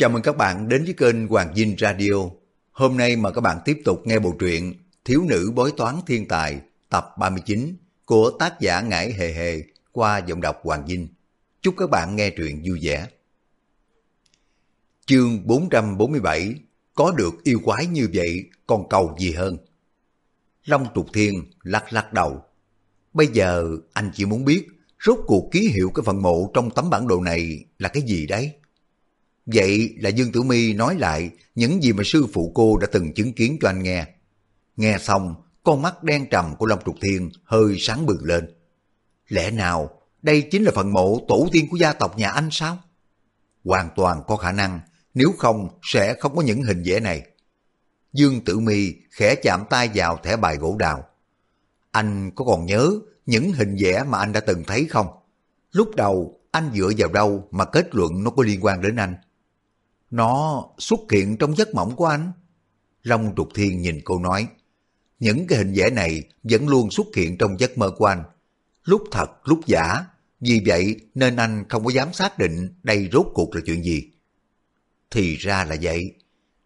Chào mừng các bạn đến với kênh Hoàng Dinh Radio. Hôm nay mà các bạn tiếp tục nghe bộ truyện Thiếu nữ bói toán thiên tài, tập 39 của tác giả Ngải Hề Hề qua giọng đọc Hoàng Dinh. Chúc các bạn nghe truyện vui vẻ. Chương 447 Có được yêu quái như vậy, còn cầu gì hơn? Long Trục Thiên lắc lắc đầu. Bây giờ anh chỉ muốn biết, rốt cuộc ký hiệu cái phần mộ trong tấm bản đồ này là cái gì đấy? Vậy là Dương Tử Mi nói lại những gì mà sư phụ cô đã từng chứng kiến cho anh nghe. Nghe xong, con mắt đen trầm của Long Trục Thiên hơi sáng bừng lên. Lẽ nào đây chính là phần mộ tổ tiên của gia tộc nhà anh sao? Hoàn toàn có khả năng, nếu không sẽ không có những hình vẽ này. Dương Tử Mi khẽ chạm tay vào thẻ bài gỗ đào. Anh có còn nhớ những hình vẽ mà anh đã từng thấy không? Lúc đầu anh dựa vào đâu mà kết luận nó có liên quan đến anh? Nó xuất hiện trong giấc mộng của anh. Long Trục Thiên nhìn cô nói, những cái hình vẽ này vẫn luôn xuất hiện trong giấc mơ của anh. Lúc thật, lúc giả. Vì vậy nên anh không có dám xác định đây rốt cuộc là chuyện gì. Thì ra là vậy.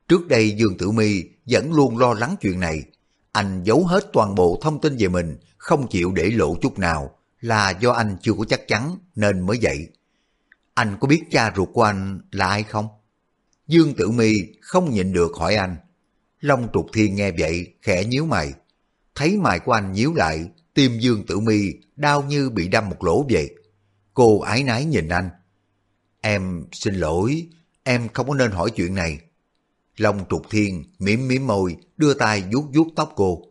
Trước đây Dương Tử My vẫn luôn lo lắng chuyện này. Anh giấu hết toàn bộ thông tin về mình, không chịu để lộ chút nào, là do anh chưa có chắc chắn nên mới vậy. Anh có biết cha ruột của anh là ai không? Dương Tử Mi không nhịn được hỏi anh. Long Trục Thiên nghe vậy, khẽ nhíu mày. Thấy mày của anh nhíu lại, tim Dương Tử Mi đau như bị đâm một lỗ vậy. Cô ái nái nhìn anh. Em xin lỗi, em không có nên hỏi chuyện này. Long Trục Thiên mỉm mỉm môi, đưa tay vuốt vuốt tóc cô.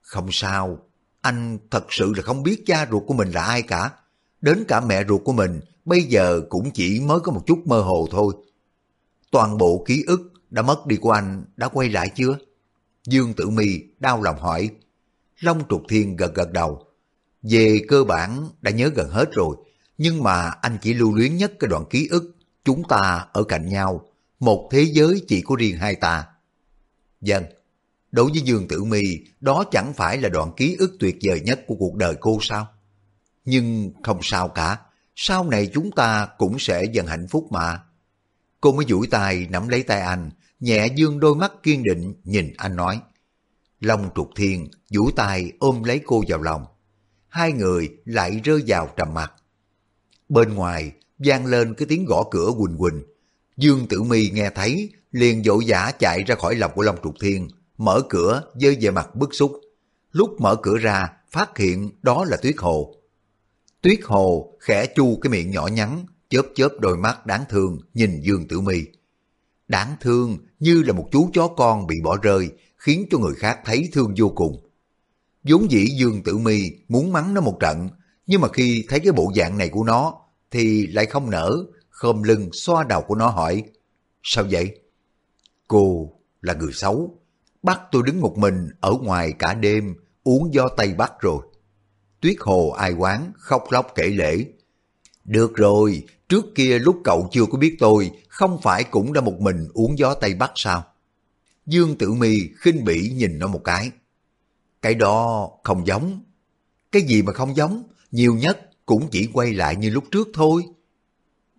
Không sao, anh thật sự là không biết cha ruột của mình là ai cả. Đến cả mẹ ruột của mình bây giờ cũng chỉ mới có một chút mơ hồ thôi toàn bộ ký ức đã mất đi của anh đã quay lại chưa? Dương Tử Mi đau lòng hỏi. Long Trục Thiên gật gật đầu. Về cơ bản đã nhớ gần hết rồi, nhưng mà anh chỉ lưu luyến nhất cái đoạn ký ức chúng ta ở cạnh nhau, một thế giới chỉ có riêng hai ta. Dân, đối với Dương Tử Mi, đó chẳng phải là đoạn ký ức tuyệt vời nhất của cuộc đời cô sao? Nhưng không sao cả, sau này chúng ta cũng sẽ dần hạnh phúc mà. Cô mới duỗi tay nắm lấy tay anh, nhẹ dương đôi mắt kiên định nhìn anh nói. Long trục thiên duỗi tay ôm lấy cô vào lòng. Hai người lại rơi vào trầm mặt. Bên ngoài vang lên cái tiếng gõ cửa quỳnh quỳnh. Dương Tử Mi nghe thấy liền vội vã chạy ra khỏi lòng của Long Trục Thiên, mở cửa dơi về mặt bức xúc. Lúc mở cửa ra, phát hiện đó là Tuyết Hồ. Tuyết Hồ khẽ chu cái miệng nhỏ nhắn, chớp chớp đôi mắt đáng thương nhìn Dương Tử Mi. Đáng thương như là một chú chó con bị bỏ rơi, khiến cho người khác thấy thương vô cùng. vốn dĩ Dương Tử Mi muốn mắng nó một trận, nhưng mà khi thấy cái bộ dạng này của nó, thì lại không nở, khom lưng xoa đầu của nó hỏi, sao vậy? Cô là người xấu, bắt tôi đứng một mình ở ngoài cả đêm, uống do tay bắt rồi. Tuyết Hồ ai quán, khóc lóc kể lễ. Được rồi, Trước kia lúc cậu chưa có biết tôi, không phải cũng đã một mình uống gió Tây Bắc sao? Dương Tử Mi khinh bỉ nhìn nó một cái. Cái đó không giống. Cái gì mà không giống, nhiều nhất cũng chỉ quay lại như lúc trước thôi.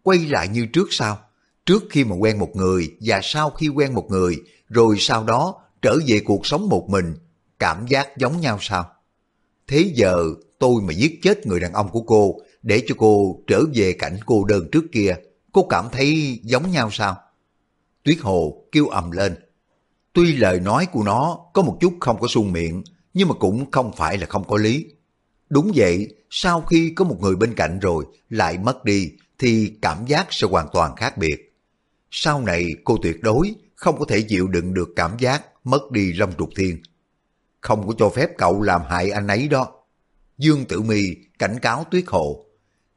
Quay lại như trước sao? Trước khi mà quen một người và sau khi quen một người, rồi sau đó trở về cuộc sống một mình, cảm giác giống nhau sao? Thế giờ tôi mà giết chết người đàn ông của cô để cho cô trở về cảnh cô đơn trước kia, cô cảm thấy giống nhau sao? Tuyết Hồ kêu ầm lên. Tuy lời nói của nó có một chút không có suông miệng, nhưng mà cũng không phải là không có lý. Đúng vậy, sau khi có một người bên cạnh rồi lại mất đi thì cảm giác sẽ hoàn toàn khác biệt. Sau này cô tuyệt đối không có thể chịu đựng được cảm giác mất đi Long Trục Thiên. Không có cho phép cậu làm hại anh ấy đó. Dương Tử Mi cảnh cáo Tuyết Hồ.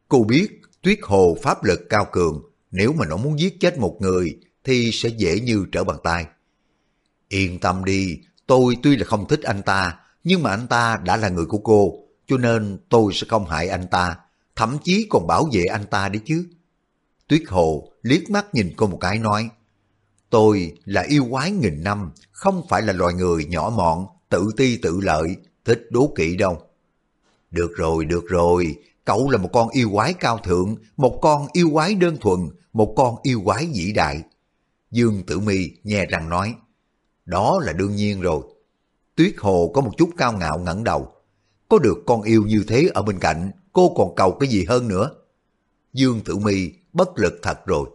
Cô biết tuyết hồ pháp lực cao cường, nếu mà nó muốn giết chết một người thì sẽ dễ như trở bàn tay. Yên tâm đi, tôi tuy là không thích anh ta, nhưng mà anh ta đã là người của cô, cho nên tôi sẽ không hại anh ta, thậm chí còn bảo vệ anh ta đấy chứ. Tuyết Hồ liếc mắt nhìn cô một cái nói, tôi là yêu quái nghìn năm, không phải là loài người nhỏ mọn, tự ti tự lợi, thích đố kỵ đâu. Được rồi, được rồi, Cậu là một con yêu quái cao thượng, một con yêu quái đơn thuần, một con yêu quái vĩ đại. Dương Tử Mi nghe răng nói, đó là đương nhiên rồi. Tuyết Hồ có một chút cao ngạo ngẩng đầu. Có được con yêu như thế ở bên cạnh, cô còn cầu cái gì hơn nữa? Dương Tử Mi bất lực thật rồi.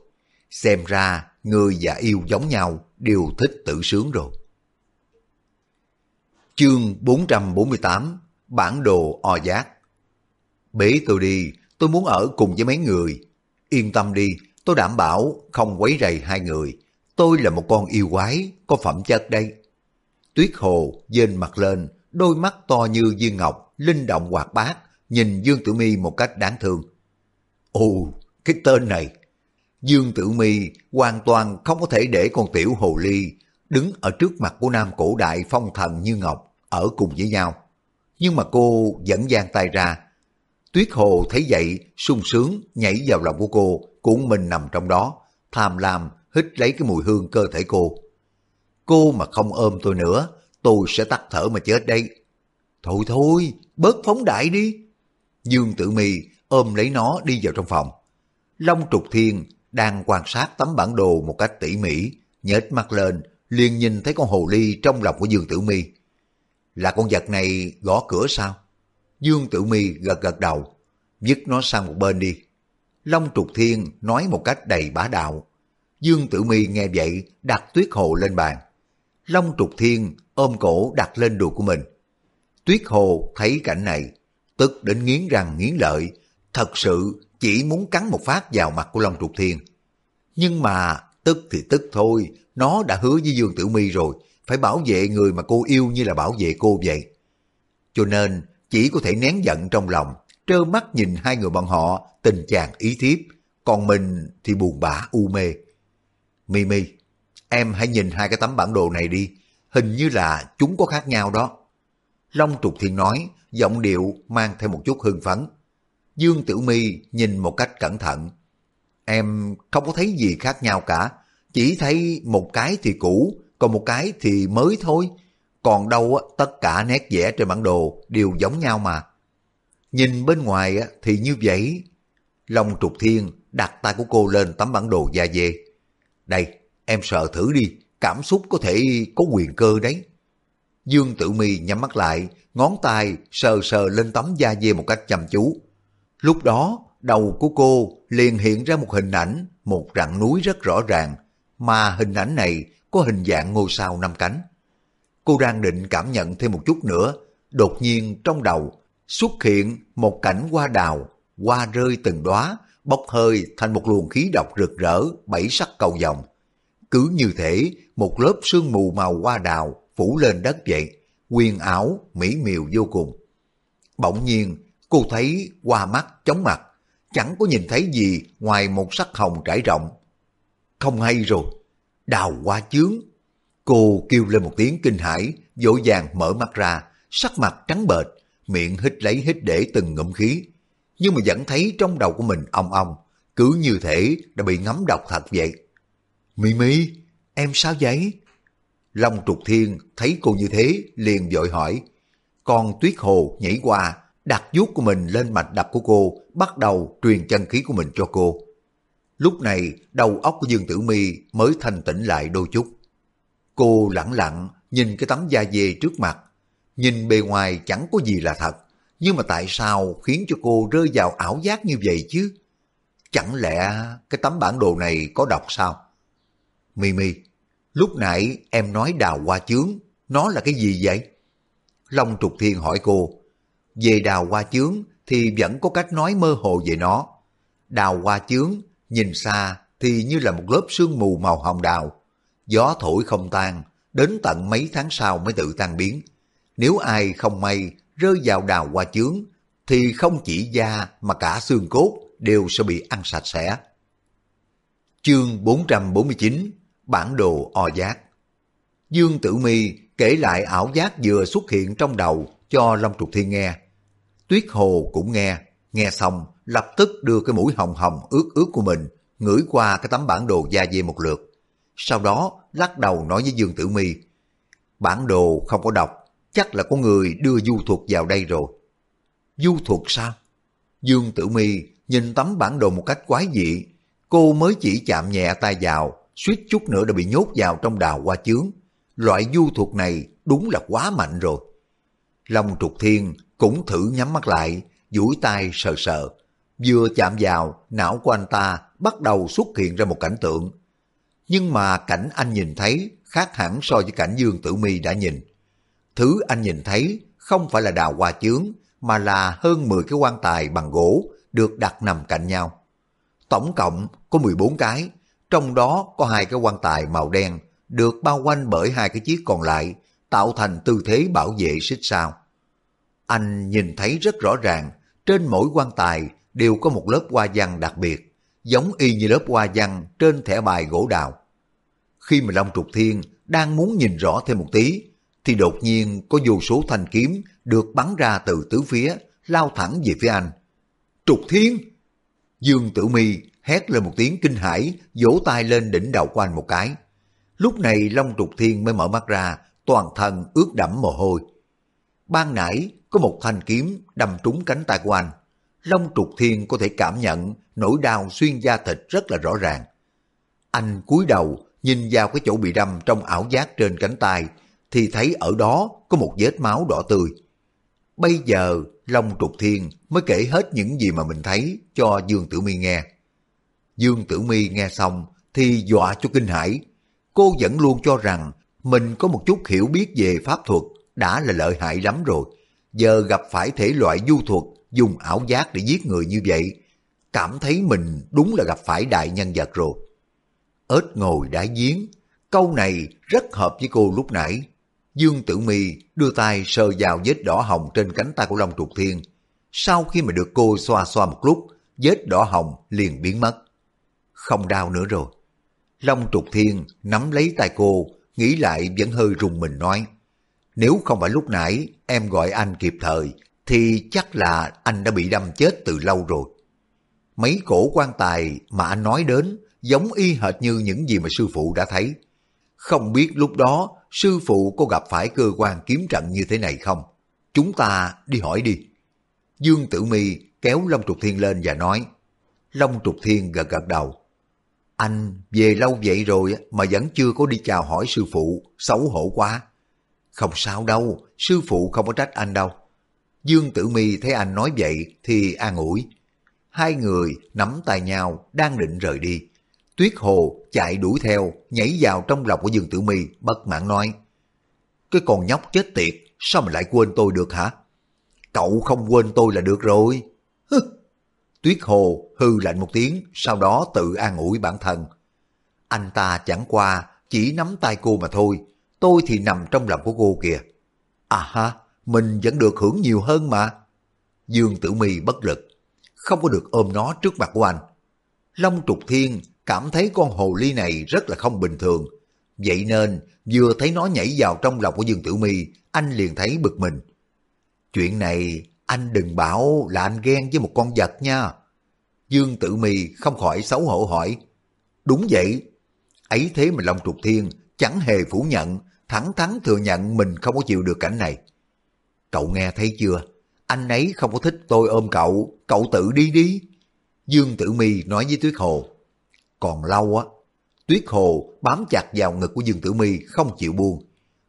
Xem ra người và yêu giống nhau đều thích tự sướng rồi. Chương 448 Bản đồ o giác Bế tôi đi, tôi muốn ở cùng với mấy người. Yên tâm đi, tôi đảm bảo không quấy rầy hai người. Tôi là một con yêu quái, có phẩm chất đây. Tuyết hồ dên mặt lên, đôi mắt to như viên ngọc, linh động hoạt bát, nhìn Dương Tử Mi một cách đáng thương. Ồ, cái tên này! Dương Tử Mi hoàn toàn không có thể để con tiểu hồ ly đứng ở trước mặt của nam cổ đại phong thần như ngọc ở cùng với nhau. Nhưng mà cô vẫn giang tay ra. Tuyết hồ thấy vậy, sung sướng nhảy vào lòng của cô, cuộn mình nằm trong đó, tham lam hít lấy cái mùi hương cơ thể cô. Cô mà không ôm tôi nữa, tôi sẽ tắt thở mà chết đây. Thôi thôi, bớt phóng đại đi. Dương Tử Mi ôm lấy nó đi vào trong phòng. Long Trục Thiên đang quan sát tấm bản đồ một cách tỉ mỉ, nhếch mắt lên, liền nhìn thấy con hồ ly trong lòng của Dương Tử Mi. Là con vật này gõ cửa sao? Dương Tử Mi gật gật đầu, dứt nó sang một bên đi. Long Trục Thiên nói một cách đầy bá đạo. Dương Tử Mi nghe vậy đặt tuyết hồ lên bàn. Long Trục Thiên ôm cổ đặt lên đùi của mình. Tuyết hồ thấy cảnh này, tức đến nghiến răng nghiến lợi, thật sự chỉ muốn cắn một phát vào mặt của Long Trục Thiên. Nhưng mà tức thì tức thôi, nó đã hứa với Dương Tử Mi rồi, phải bảo vệ người mà cô yêu như là bảo vệ cô vậy. Cho nên chỉ có thể nén giận trong lòng, trơ mắt nhìn hai người bọn họ tình chàng ý thiếp, còn mình thì buồn bã u mê. Mimi, em hãy nhìn hai cái tấm bản đồ này đi, hình như là chúng có khác nhau đó. Long Trục Thiên nói, giọng điệu mang theo một chút hưng phấn. Dương Tử Mi nhìn một cách cẩn thận. Em không có thấy gì khác nhau cả, chỉ thấy một cái thì cũ, còn một cái thì mới thôi. Còn đâu tất cả nét vẽ trên bản đồ đều giống nhau mà. Nhìn bên ngoài thì như vậy. Long Trục Thiên đặt tay của cô lên tấm bản đồ da dê. Đây, em sợ thử đi, cảm xúc có thể có quyền cơ đấy. Dương Tử Mi nhắm mắt lại, ngón tay sờ sờ lên tấm da dê một cách chăm chú. Lúc đó, đầu của cô liền hiện ra một hình ảnh, một rặng núi rất rõ ràng, mà hình ảnh này có hình dạng ngôi sao năm cánh. Cô đang định cảm nhận thêm một chút nữa, đột nhiên trong đầu xuất hiện một cảnh hoa đào, hoa rơi từng đóa, bốc hơi thành một luồng khí độc rực rỡ, bảy sắc cầu vòng. Cứ như thể một lớp sương mù màu hoa đào phủ lên đất vậy, quyền ảo, mỹ miều vô cùng. Bỗng nhiên, cô thấy qua mắt, chóng mặt, chẳng có nhìn thấy gì ngoài một sắc hồng trải rộng. Không hay rồi, đào hoa chướng. Cô kêu lên một tiếng kinh hãi, dội vàng mở mắt ra, sắc mặt trắng bệch, miệng hít lấy hít để từng ngụm khí. Nhưng mà vẫn thấy trong đầu của mình ong ong, cứ như thể đã bị ngấm độc thật vậy. Mimi, em sao vậy? Long trục thiên thấy cô như thế liền vội hỏi. Con tuyết hồ nhảy qua, đặt vuốt của mình lên mạch đập của cô, bắt đầu truyền chân khí của mình cho cô. Lúc này, đầu óc của Dương Tử Mi mới thanh tĩnh lại đôi chút. Cô lặng lặng nhìn cái tấm da dê trước mặt, nhìn bề ngoài chẳng có gì là thật, nhưng mà tại sao khiến cho cô rơi vào ảo giác như vậy chứ? Chẳng lẽ cái tấm bản đồ này có độc sao? Mimi, lúc nãy em nói đào hoa chướng, nó là cái gì vậy? Long Trục Thiên hỏi cô, về đào hoa chướng thì vẫn có cách nói mơ hồ về nó. Đào hoa chướng, nhìn xa thì như là một lớp sương mù màu hồng đào. Gió thổi không tan, đến tận mấy tháng sau mới tự tan biến. Nếu ai không may rơi vào đào hoa chướng, thì không chỉ da mà cả xương cốt đều sẽ bị ăn sạch sẽ. Chương 449 Bản đồ o giác Dương Tử Mi kể lại ảo giác vừa xuất hiện trong đầu cho Long Trục Thiên nghe. Tuyết Hồ cũng nghe, nghe xong lập tức đưa cái mũi hồng hồng ướt ướt của mình ngửi qua cái tấm bản đồ da dê một lượt. Sau đó lắc đầu nói với Dương Tử Mi bản đồ không có đọc chắc là có người đưa du thuật vào đây rồi. Du thuật sao? Dương Tử Mi nhìn tấm bản đồ một cách quái dị, cô mới chỉ chạm nhẹ tay vào, suýt chút nữa đã bị nhốt vào trong đào hoa chướng. Loại du thuật này đúng là quá mạnh rồi. Long trục thiên cũng thử nhắm mắt lại, duỗi tay sờ sờ. Vừa chạm vào, não của anh ta bắt đầu xuất hiện ra một cảnh tượng. Nhưng mà cảnh anh nhìn thấy khác hẳn so với cảnh Dương Tử Mi đã nhìn. Thứ anh nhìn thấy không phải là đào hoa chướng, mà là hơn 10 cái quan tài bằng gỗ được đặt nằm cạnh nhau. Tổng cộng có 14 cái, trong đó có hai cái quan tài màu đen được bao quanh bởi hai cái chiếc còn lại, tạo thành tư thế bảo vệ xích sao. Anh nhìn thấy rất rõ ràng, trên mỗi quan tài đều có một lớp hoa văn đặc biệt, giống y như lớp hoa văn trên thẻ bài gỗ đào. Khi mà Long Trục Thiên đang muốn nhìn rõ thêm một tí, thì đột nhiên có vô số thanh kiếm được bắn ra từ tứ phía, lao thẳng về phía anh. Trục Thiên! Dương Tử Mi hét lên một tiếng kinh hãi, vỗ tay lên đỉnh đầu của anh một cái. Lúc này Long Trục Thiên mới mở mắt ra, toàn thân ướt đẫm mồ hôi. Ban nãy có một thanh kiếm đâm trúng cánh tay của anh. Long Trục Thiên có thể cảm nhận nỗi đau xuyên da thịt rất là rõ ràng. Anh cúi đầu nhìn vào cái chỗ bị đâm trong ảo giác trên cánh tay thì thấy ở đó có một vết máu đỏ tươi. Bây giờ Long Trục Thiên mới kể hết những gì mà mình thấy cho Dương Tử Mi nghe. Dương Tử Mi nghe xong thì dọa cho kinh hãi. Cô vẫn luôn cho rằng mình có một chút hiểu biết về pháp thuật đã là lợi hại lắm rồi. Giờ gặp phải thể loại du thuật dùng ảo giác để giết người như vậy, cảm thấy mình đúng là gặp phải đại nhân vật rồi. Ếch ngồi đá giếng, câu này rất hợp với cô lúc nãy. Dương Tử Mi đưa tay sờ vào vết đỏ hồng trên cánh tay của Long Trục Thiên. Sau khi mà được cô xoa xoa một lúc, vết đỏ hồng liền biến mất. Không đau nữa rồi. Long Trục Thiên nắm lấy tay cô, nghĩ lại vẫn hơi rùng mình nói. Nếu không phải lúc nãy em gọi anh kịp thời, thì chắc là anh đã bị đâm chết từ lâu rồi. Mấy cổ quan tài mà anh nói đến giống y hệt như những gì mà sư phụ đã thấy. Không biết lúc đó sư phụ có gặp phải cơ quan kiếm trận như thế này không? Chúng ta đi hỏi đi. Dương Tử Mi kéo Long Trục Thiên lên và nói. Long Trục Thiên gật gật đầu. Anh về lâu vậy rồi mà vẫn chưa có đi chào hỏi sư phụ, xấu hổ quá. Không sao đâu, sư phụ không có trách anh đâu. Dương Tử Mi thấy anh nói vậy thì an ủi. Hai người nắm tay nhau đang định rời đi. Tuyết Hồ chạy đuổi theo, nhảy vào trong lòng của Dương Tử Mi bất mãn nói. Cái con nhóc chết tiệt, sao mà lại quên tôi được hả? Cậu không quên tôi là được rồi. Hứ. Tuyết Hồ hư lạnh một tiếng, sau đó tự an ủi bản thân. Anh ta chẳng qua chỉ nắm tay cô mà thôi, tôi thì nằm trong lòng của cô kìa. À ha, mình vẫn được hưởng nhiều hơn mà. Dương Tử Mi bất lực, không có được ôm nó trước mặt của anh. Long Trục Thiên cảm thấy con hồ ly này rất là không bình thường. Vậy nên, vừa thấy nó nhảy vào trong lòng của Dương Tử Mi, anh liền thấy bực mình. Chuyện này, anh đừng bảo là anh ghen với một con vật nha. Dương Tử Mi không khỏi xấu hổ hỏi. Đúng vậy. Ấy thế mà Long Trục Thiên chẳng hề phủ nhận, thẳng thắn thừa nhận mình không có chịu được cảnh này. Cậu nghe thấy chưa? Anh ấy không có thích tôi ôm cậu, cậu tự đi đi. Dương Tử Mi nói với Tuyết Hồ. Còn lâu á, Tuyết Hồ bám chặt vào ngực của Dương Tử Mi không chịu buông.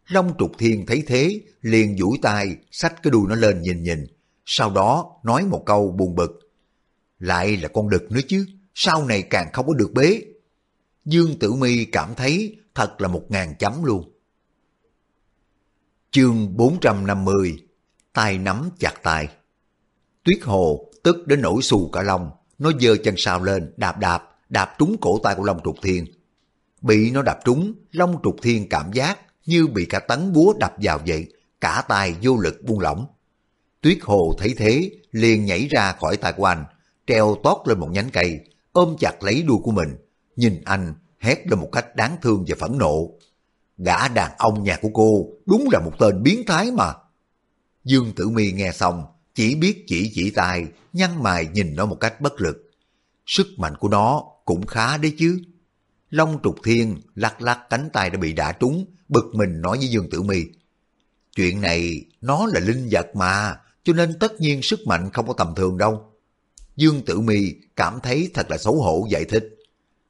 Long Trục Thiên thấy thế, liền duỗi tay, xách cái đuôi nó lên nhìn nhìn, sau đó nói một câu buồn bực. Lại là con đực nữa chứ, sau này càng không có được bế. Dương Tử Mi cảm thấy thật là một ngàn chấm luôn. Chương 450 tay nắm chặt tay. Tuyết Hồ tức đến nổi xù cả lòng, nó giơ chân sau lên, đạp đạp, đạp trúng cổ tay của Long Trục Thiên. Bị nó đạp trúng, Long Trục Thiên cảm giác như bị cả tấn búa đập vào vậy, cả tay vô lực buông lỏng. Tuyết Hồ thấy thế, liền nhảy ra khỏi tay của anh, treo tót lên một nhánh cây, ôm chặt lấy đuôi của mình. Nhìn anh, hét lên một cách đáng thương và phẫn nộ. Gã đàn ông nhà của cô đúng là một tên biến thái mà. Dương Tử Mi nghe xong, chỉ biết chỉ chỉ tay, nhăn mày nhìn nó một cách bất lực. Sức mạnh của nó cũng khá đấy chứ. Long trục thiên lắc lắc cánh tay đã bị đả trúng, bực mình nói với Dương Tử Mi. Chuyện này nó là linh vật mà, cho nên tất nhiên sức mạnh không có tầm thường đâu. Dương Tử Mi cảm thấy thật là xấu hổ giải thích.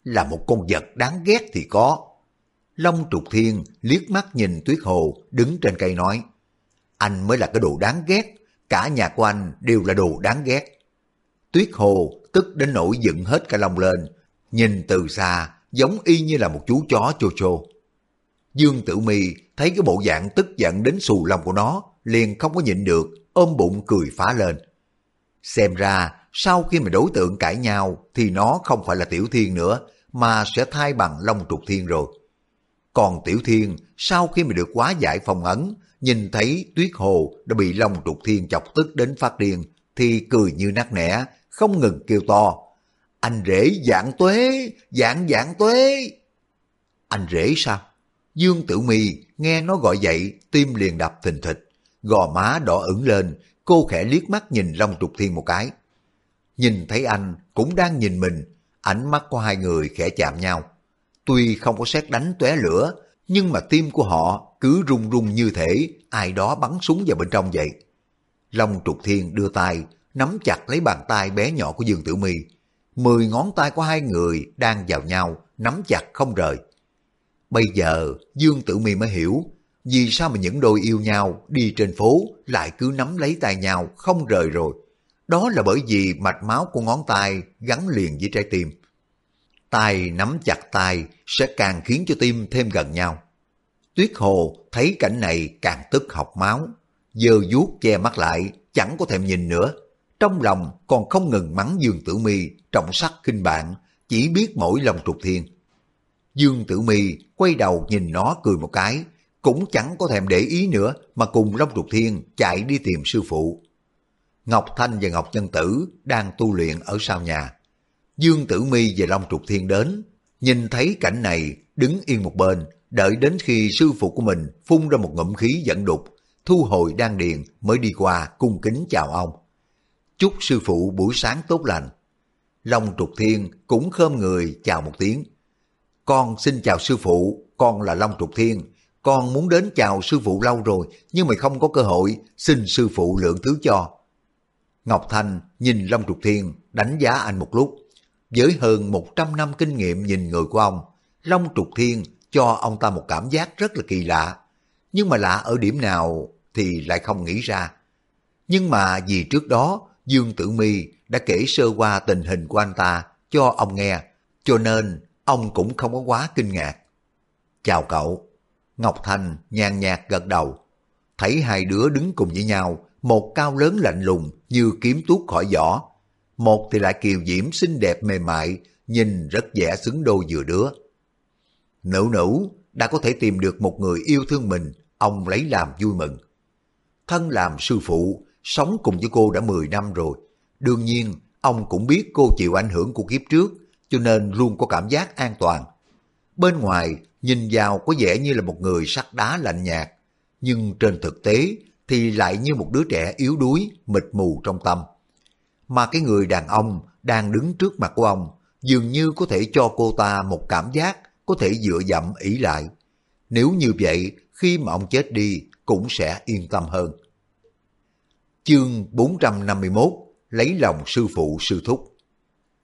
là một con vật đáng ghét thì có. Long trục thiên liếc mắt nhìn Tuyết Hồ đứng trên cây nói, anh mới là cái đồ đáng ghét, cả nhà của anh đều là đồ đáng ghét. Tuyết Hồ tức đến nỗi dựng hết cả lòng lên, nhìn từ xa giống y như là một chú chó chô chô. Dương Tử Mi thấy cái bộ dạng tức giận đến xù lòng của nó, liền không có nhịn được, ôm bụng cười phá lên. Xem ra, sau khi mà đối tượng cãi nhau thì nó không phải là Tiểu Thiên nữa, mà sẽ thay bằng Long Trục Thiên rồi. Còn Tiểu Thiên, sau khi mà được quá giải phong ấn, nhìn thấy Tuyết Hồ đã bị Long Trục Thiên chọc tức đến phát điên, thì cười như nát nẻ, không ngừng kêu to. Anh rể dạng tuế, dạng dạng tuế. Anh rể sao? Dương Tử Mi nghe nó gọi dậy tim liền đập thình thịch, gò má đỏ ửng lên, cô khẽ liếc mắt nhìn Long Trục Thiên một cái. Nhìn thấy anh cũng đang nhìn mình, ánh mắt của hai người khẽ chạm nhau. Tuy không có xét đánh tóe lửa, nhưng mà tim của họ cứ rung rung như thể ai đó bắn súng vào bên trong vậy. Long Trục Thiên đưa tay, nắm chặt lấy bàn tay bé nhỏ của Dương Tử Mi. Mười ngón tay của hai người đang vào nhau, nắm chặt không rời. Bây giờ Dương Tử Mi mới hiểu vì sao mà những đôi yêu nhau đi trên phố lại cứ nắm lấy tay nhau không rời rồi. Đó là bởi vì mạch máu của ngón tay gắn liền với trái tim. Tay nắm chặt tay sẽ càng khiến cho tim thêm gần nhau. Tuyết Hồ thấy cảnh này càng tức học máu, dơ vuốt che mắt lại, chẳng có thèm nhìn nữa. Trong lòng còn không ngừng mắng Dương Tử Mi trọng sắc kinh bạn, chỉ biết mỗi lòng trục thiên. Dương Tử Mi quay đầu nhìn nó cười một cái, cũng chẳng có thèm để ý nữa mà cùng Long Trục Thiên chạy đi tìm sư phụ. Ngọc Thanh và Ngọc Nhân Tử đang tu luyện ở sau nhà. Dương Tử Mi và Long Trục Thiên đến, nhìn thấy cảnh này đứng yên một bên, đợi đến khi sư phụ của mình phun ra một ngụm khí dẫn đục, thu hồi đan điền mới đi qua cung kính chào ông. Chúc sư phụ buổi sáng tốt lành. Long Trục Thiên cũng khom người chào một tiếng. Con xin chào sư phụ, con là Long Trục Thiên. Con muốn đến chào sư phụ lâu rồi, nhưng mà không có cơ hội, xin sư phụ lượng thứ cho. Ngọc Thanh nhìn Long Trục Thiên, đánh giá anh một lúc. Với hơn 100 năm kinh nghiệm nhìn người của ông, Long Trục Thiên cho ông ta một cảm giác rất là kỳ lạ. Nhưng mà lạ ở điểm nào thì lại không nghĩ ra. Nhưng mà vì trước đó Dương Tử Mi đã kể sơ qua tình hình của anh ta cho ông nghe, cho nên ông cũng không có quá kinh ngạc. Chào cậu. Ngọc Thành nhàn nhạt gật đầu. Thấy hai đứa đứng cùng với nhau, một cao lớn lạnh lùng như kiếm tuốt khỏi vỏ. Một thì lại kiều diễm xinh đẹp mềm mại, nhìn rất dễ xứng đôi vừa đứa. Nữ nữ đã có thể tìm được một người yêu thương mình, ông lấy làm vui mừng. Thân làm sư phụ, sống cùng với cô đã 10 năm rồi. Đương nhiên, ông cũng biết cô chịu ảnh hưởng của kiếp trước, cho nên luôn có cảm giác an toàn. Bên ngoài, nhìn vào có vẻ như là một người sắt đá lạnh nhạt, nhưng trên thực tế thì lại như một đứa trẻ yếu đuối, mịt mù trong tâm. Mà cái người đàn ông đang đứng trước mặt của ông dường như có thể cho cô ta một cảm giác có thể dựa dẫm ỷ lại. Nếu như vậy, khi mà ông chết đi cũng sẽ yên tâm hơn. Chương 451 Lấy lòng sư phụ sư thúc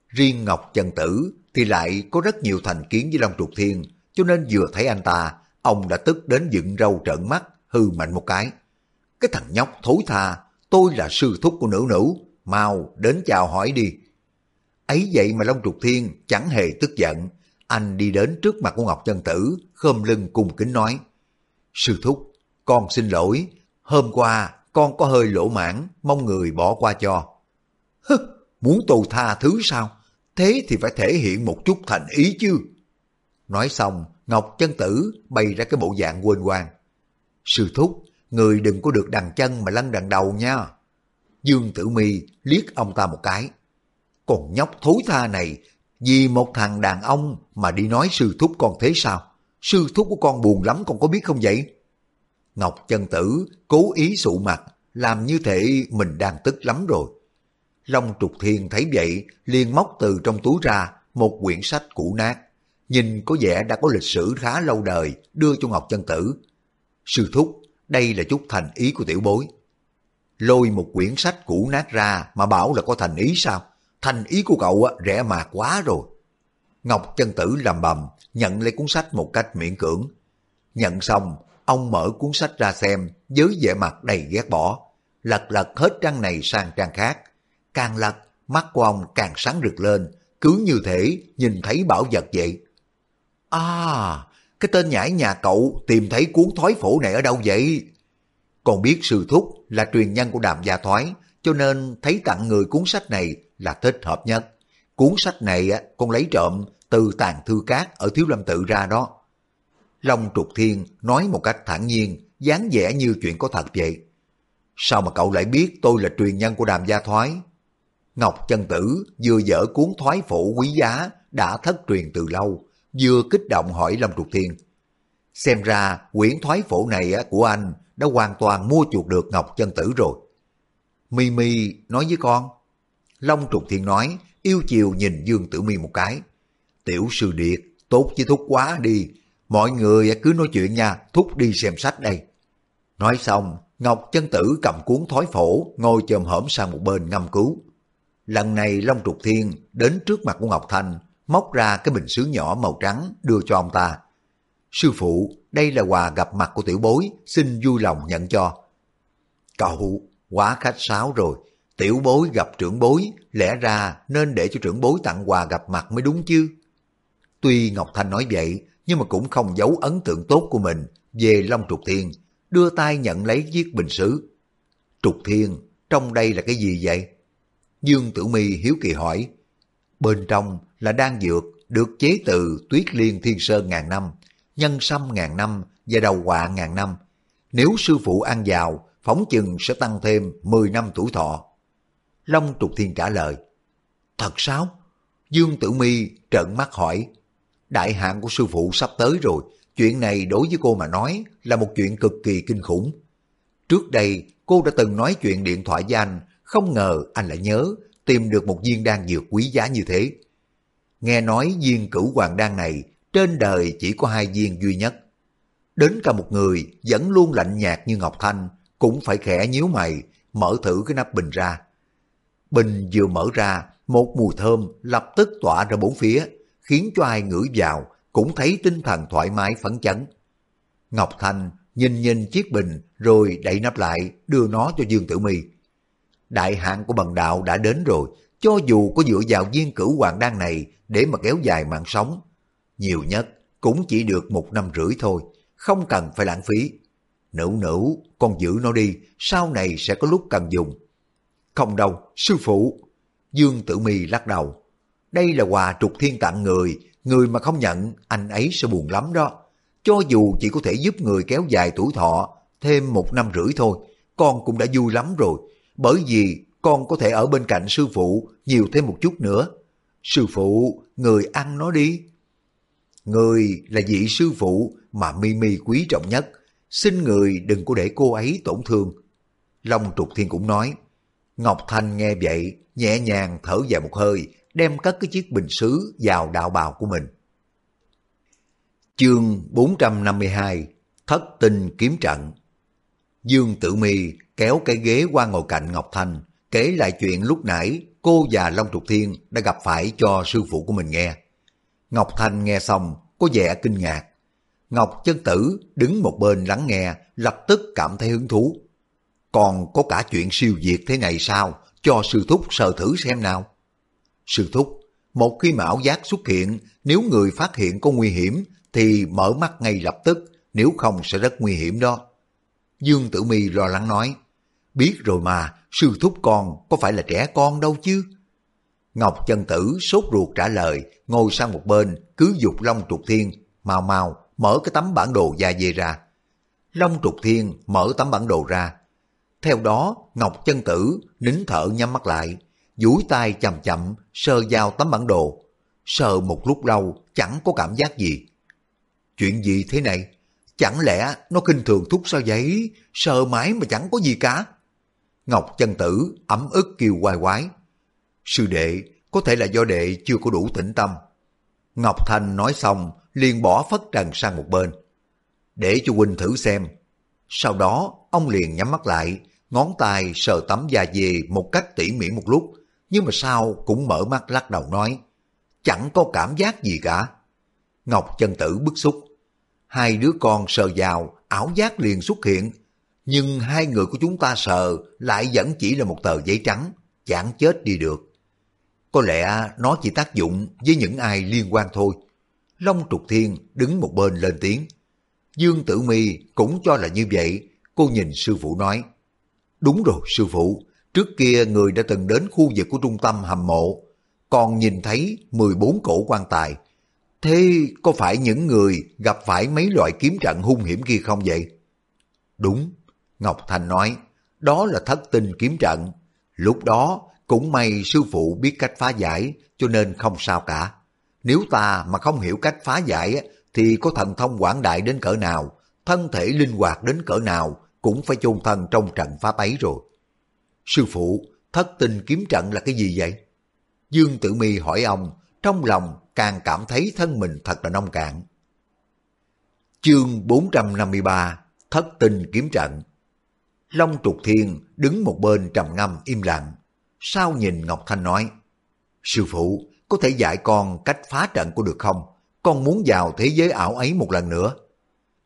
Riêng Ngọc Chân Tử thì lại có rất nhiều thành kiến với Long Trục Thiên, cho nên vừa thấy anh ta, ông đã tức đến dựng râu trợn mắt, hư mạnh một cái. Cái thằng nhóc thối tha, tôi là sư thúc của nữ nữ, mau đến chào hỏi đi. Ấy vậy mà Long Trục Thiên chẳng hề tức giận, anh đi đến trước mặt của Ngọc Chân Tử, khom lưng cung kính nói. Sư thúc, con xin lỗi, hôm qua con có hơi lỗ mãn, mong người bỏ qua cho. Hứ, muốn tù tha thứ sao? Thế thì phải thể hiện một chút thành ý chứ. Nói xong, Ngọc chân tử bày ra cái bộ dạng quên quang. Sư thúc, người đừng có được đằng chân mà lăn đằng đầu nha. Dương Tử Mi liếc ông ta một cái. Còn nhóc thối tha này, vì một thằng đàn ông mà đi nói sư thúc con thế sao? Sư thúc của con buồn lắm con có biết không vậy? Ngọc chân tử cố ý sụ mặt, làm như thể mình đang tức lắm rồi. Long trục thiên thấy vậy, liền móc từ trong túi ra một quyển sách cũ nát. Nhìn có vẻ đã có lịch sử khá lâu đời, đưa cho Ngọc chân tử. Sư thúc, đây là chút thành ý của tiểu bối. Lôi một quyển sách cũ nát ra mà bảo là có thành ý sao? Thành ý của cậu rẻ mạt quá rồi. Ngọc chân tử làm bầm, nhận lấy cuốn sách một cách miễn cưỡng. Nhận xong, ông mở cuốn sách ra xem với vẻ mặt đầy ghét bỏ. Lật lật hết trang này sang trang khác. Càng lật, mắt của ông càng sáng rực lên, cứ như thể nhìn thấy bảo vật vậy. À, cái tên nhãi nhà cậu tìm thấy cuốn thoái phổ này ở đâu vậy? Còn biết sư thúc là truyền nhân của đàm gia thoái, cho nên thấy tặng người cuốn sách này là thích hợp nhất. Cuốn sách này con lấy trộm từ tàn thư cát ở Thiếu Lâm Tự ra đó. Long Trục Thiên nói một cách thản nhiên, dáng vẻ như chuyện có thật vậy. Sao mà cậu lại biết tôi là truyền nhân của đàm gia thoái? Ngọc Chân Tử vừa dở cuốn thoái phổ quý giá đã thất truyền từ lâu, vừa kích động hỏi Long Trục Thiên. Xem ra quyển thoái phổ này của anh đã hoàn toàn mua chuộc được Ngọc Chân Tử rồi. Mi Mi nói với con. Long Trục Thiên nói, yêu chiều nhìn Dương Tử Mi một cái. Tiểu sư điệt, tốt chứ thúc quá đi. Mọi người cứ nói chuyện nha, thúc đi xem sách đây. Nói xong, Ngọc Chân Tử cầm cuốn thói phổ, ngồi chồm hổm sang một bên ngâm cứu. Lần này Long Trục Thiên đến trước mặt của Ngọc Thanh, móc ra cái bình sứ nhỏ màu trắng đưa cho ông ta. Sư phụ, đây là quà gặp mặt của tiểu bối, xin vui lòng nhận cho. Cậu, quá khách sáo rồi, tiểu bối gặp trưởng bối, lẽ ra nên để cho trưởng bối tặng quà gặp mặt mới đúng chứ. Tuy Ngọc Thanh nói vậy, nhưng mà cũng không giấu ấn tượng tốt của mình về Long Trục Thiên, đưa tay nhận lấy chiếc bình sứ. Trục Thiên, trong đây là cái gì vậy? Dương Tử Mi hiếu kỳ hỏi. Bên trong là đan dược được chế từ tuyết liên thiên sơn ngàn năm, nhân sâm ngàn năm và đầu quạ ngàn năm. Nếu sư phụ ăn vào, phóng chừng sẽ tăng thêm 10 năm tuổi thọ. Long Trục Thiên trả lời. Thật sao? Dương Tử Mi trợn mắt hỏi. Đại hạn của sư phụ sắp tới rồi, chuyện này đối với cô mà nói là một chuyện cực kỳ kinh khủng. Trước đây, cô đã từng nói chuyện điện thoại với anh, không ngờ anh lại nhớ tìm được một viên đan dược quý giá như thế. Nghe nói viên cửu hoàng đan này trên đời chỉ có hai viên duy nhất. Đến cả một người vẫn luôn lạnh nhạt như Ngọc Thanh cũng phải khẽ nhíu mày mở thử cái nắp bình ra. Bình vừa mở ra, một mùi thơm lập tức tỏa ra bốn phía, khiến cho ai ngửi vào cũng thấy tinh thần thoải mái phấn chấn. Ngọc Thanh nhìn nhìn chiếc bình rồi đậy nắp lại đưa nó cho Dương Tử Mi. Đại hạn của bần đạo đã đến rồi, cho dù có dựa vào viên cửu hoàng đan này để mà kéo dài mạng sống, nhiều nhất cũng chỉ được một năm rưỡi thôi, không cần phải lãng phí. Nữ nữ, con giữ nó đi, sau này sẽ có lúc cần dùng. Không đâu, sư phụ. Dương Tử Mi lắc đầu. Đây là quà trục thiên tặng người, người mà không nhận, anh ấy sẽ buồn lắm đó. Cho dù chỉ có thể giúp người kéo dài tuổi thọ, thêm một năm rưỡi thôi, con cũng đã vui lắm rồi. Bởi vì con có thể ở bên cạnh sư phụ nhiều thêm một chút nữa. Sư phụ, người ăn nó đi. Người là vị sư phụ mà mi mi quý trọng nhất. Xin người đừng có để cô ấy tổn thương. Long Trục Thiên cũng nói. Ngọc Thanh nghe vậy, nhẹ nhàng thở dài một hơi, đem cất cái chiếc bình sứ vào đạo bào của mình. Chương 452 Thất tinh kiếm trận Dương Tử Mi kéo cái ghế qua ngồi cạnh Ngọc Thanh, kể lại chuyện lúc nãy cô và Long Trục Thiên đã gặp phải cho sư phụ của mình nghe. Ngọc Thanh nghe xong, có vẻ kinh ngạc. Ngọc Chân Tử đứng một bên lắng nghe, lập tức cảm thấy hứng thú. Còn có cả chuyện siêu diệt thế này sao? Cho sư thúc sờ thử xem nào. Sư thúc, một khi mà ảo giác xuất hiện, nếu người phát hiện có nguy hiểm, thì mở mắt ngay lập tức, nếu không sẽ rất nguy hiểm đó. Dương Tử Mi lo lắng nói, biết rồi mà, sư thúc con có phải là trẻ con đâu chứ? Ngọc Chân Tử sốt ruột trả lời, ngồi sang một bên, cứ dục Long Trục Thiên, mau mau, mở cái tấm bản đồ da dê ra. Long Trục Thiên mở tấm bản đồ ra. Theo đó, Ngọc Chân Tử nín thở nhắm mắt lại, duỗi tay chậm chậm sờ vào tấm bản đồ. Sờ một lúc lâu, chẳng có cảm giác gì. Chuyện gì thế này? Chẳng lẽ nó kinh thường thúc sao vậy? Sờ mãi mà chẳng có gì cả. Ngọc chân tử ấm ức kêu quai quái. Sư đệ, có thể là do đệ chưa có đủ tĩnh tâm. Ngọc Thanh nói xong, liền bỏ phất trần sang một bên. Để cho huynh thử xem. Sau đó, ông liền nhắm mắt lại, ngón tay sờ tấm da dê một cách tỉ mỉ một lúc, nhưng mà sao cũng mở mắt lắc đầu nói. chẳng có cảm giác gì cả. Ngọc chân tử bức xúc. Hai đứa con sờ vào, ảo giác liền xuất hiện. Nhưng hai người của chúng ta sờ lại vẫn chỉ là một tờ giấy trắng, chẳng chết đi được. Có lẽ nó chỉ tác dụng với những ai liên quan thôi. Long trục thiên đứng một bên lên tiếng. Dương Tử Mi cũng cho là như vậy, cô nhìn sư phụ nói. Đúng rồi sư phụ, trước kia người đã từng đến khu vực của trung tâm hầm mộ, còn nhìn thấy 14 cổ quan tài. Thế có phải những người gặp phải mấy loại kiếm trận hung hiểm kia không vậy? Đúng, Ngọc Thành nói, đó là thất tinh kiếm trận. Lúc đó cũng may sư phụ biết cách phá giải cho nên không sao cả. Nếu ta mà không hiểu cách phá giải thì có thần thông quảng đại đến cỡ nào, thân thể linh hoạt đến cỡ nào cũng phải chôn thân trong trận pháp ấy rồi. Sư phụ, thất tình kiếm trận là cái gì vậy? Dương Tử Mi hỏi ông, trong lòng càng cảm thấy thân mình thật là nông cạn. Chương 453 Thất tình kiếm trận Long trục thiên đứng một bên trầm ngâm im lặng. Sao nhìn Ngọc Thanh nói, Sư phụ, có thể dạy con cách phá trận của được không? Con muốn vào thế giới ảo ấy một lần nữa.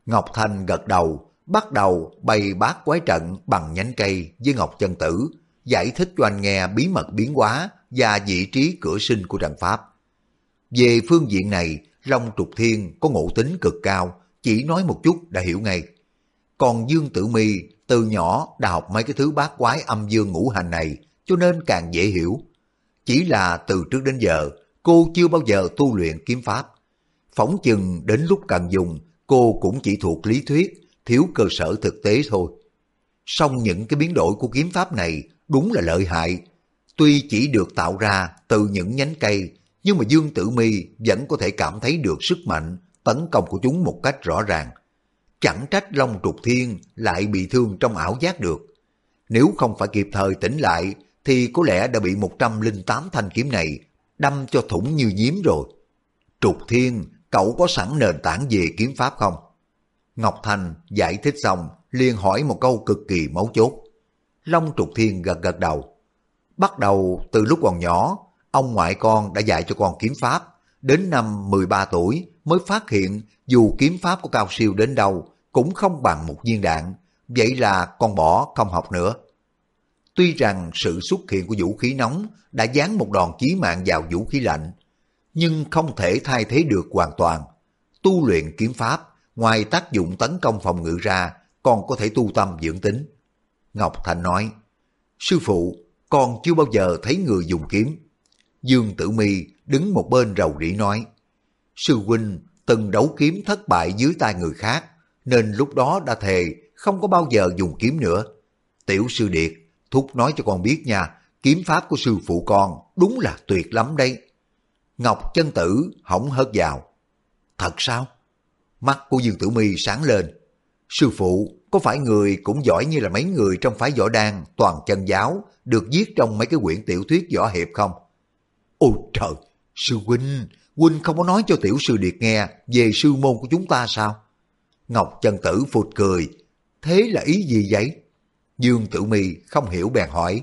Ngọc Thanh gật đầu, bắt đầu bày bát quái trận bằng nhánh cây với Ngọc Chân Tử, giải thích cho anh nghe bí mật biến hóa và vị trí cửa sinh của trận pháp. Về phương diện này, Long Trục Thiên có ngộ tính cực cao, chỉ nói một chút đã hiểu ngay. Còn Dương Tử Mi từ nhỏ đã học mấy cái thứ bát quái âm dương ngũ hành này, cho nên càng dễ hiểu. Chỉ là từ trước đến giờ, cô chưa bao giờ tu luyện kiếm pháp. Phóng chừng đến lúc cần dùng, cô cũng chỉ thuộc lý thuyết, thiếu cơ sở thực tế thôi. Song những cái biến đổi của kiếm pháp này đúng là lợi hại. Tuy chỉ được tạo ra từ những nhánh cây, nhưng mà Dương Tử Mi vẫn có thể cảm thấy được sức mạnh tấn công của chúng một cách rõ ràng. Chẳng trách Long Trục Thiên lại bị thương trong ảo giác được. Nếu không phải kịp thời tỉnh lại, thì có lẽ đã bị 108 thanh kiếm này đâm cho thủng như nhím rồi. Trục Thiên, cậu có sẵn nền tảng về kiếm pháp không? Ngọc Thành giải thích xong, liền hỏi một câu cực kỳ mấu chốt. Long Trục Thiên gật gật đầu. Bắt đầu từ lúc còn nhỏ, ông ngoại con đã dạy cho con kiếm pháp. Đến năm 13 tuổi mới phát hiện dù kiếm pháp của cao siêu đến đâu cũng không bằng một viên đạn. Vậy là con bỏ không học nữa. Tuy rằng sự xuất hiện của vũ khí nóng đã dán một đòn chí mạng vào vũ khí lạnh, nhưng không thể thay thế được hoàn toàn. Tu luyện kiếm pháp, ngoài tác dụng tấn công phòng ngự ra, còn có thể tu tâm dưỡng tính. Ngọc Thành nói, Sư phụ, con chưa bao giờ thấy người dùng kiếm. Dương Tử Mi đứng một bên rầu rĩ nói, Sư huynh từng đấu kiếm thất bại dưới tay người khác, nên lúc đó đã thề không có bao giờ dùng kiếm nữa. Tiểu sư điệt, Thúc nói cho con biết nha, kiếm pháp của sư phụ con đúng là tuyệt lắm đây. Ngọc chân tử hỏng hớt vào. Thật sao? Mắt của Dương Tử Mi sáng lên. Sư phụ, có phải người cũng giỏi như là mấy người trong phái võ đan toàn chân giáo được viết trong mấy cái quyển tiểu thuyết võ hiệp không? Ôi trời, sư huynh, huynh không có nói cho tiểu sư Điệt nghe về sư môn của chúng ta sao? Ngọc chân tử phụt cười, thế là ý gì vậy? Dương Tử Mi không hiểu bèn hỏi.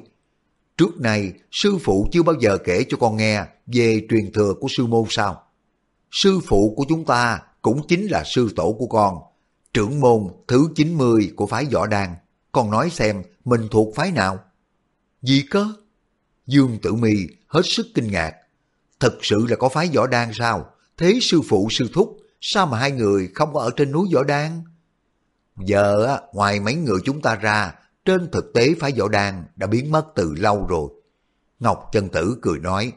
Trước nay sư phụ chưa bao giờ kể cho con nghe về truyền thừa của sư môn sao? Sư phụ của chúng ta cũng chính là sư tổ của con, trưởng môn thứ 90 của phái võ đan. Con nói xem mình thuộc phái nào? Gì cơ? Dương Tử Mi hết sức kinh ngạc. Thật sự là có phái võ đan sao? Thế sư phụ sư thúc, sao mà hai người không có ở trên núi võ đan? Giờ ngoài mấy người chúng ta ra, trên thực tế phái võ đan đã biến mất từ lâu rồi. Ngọc Chân Tử cười nói,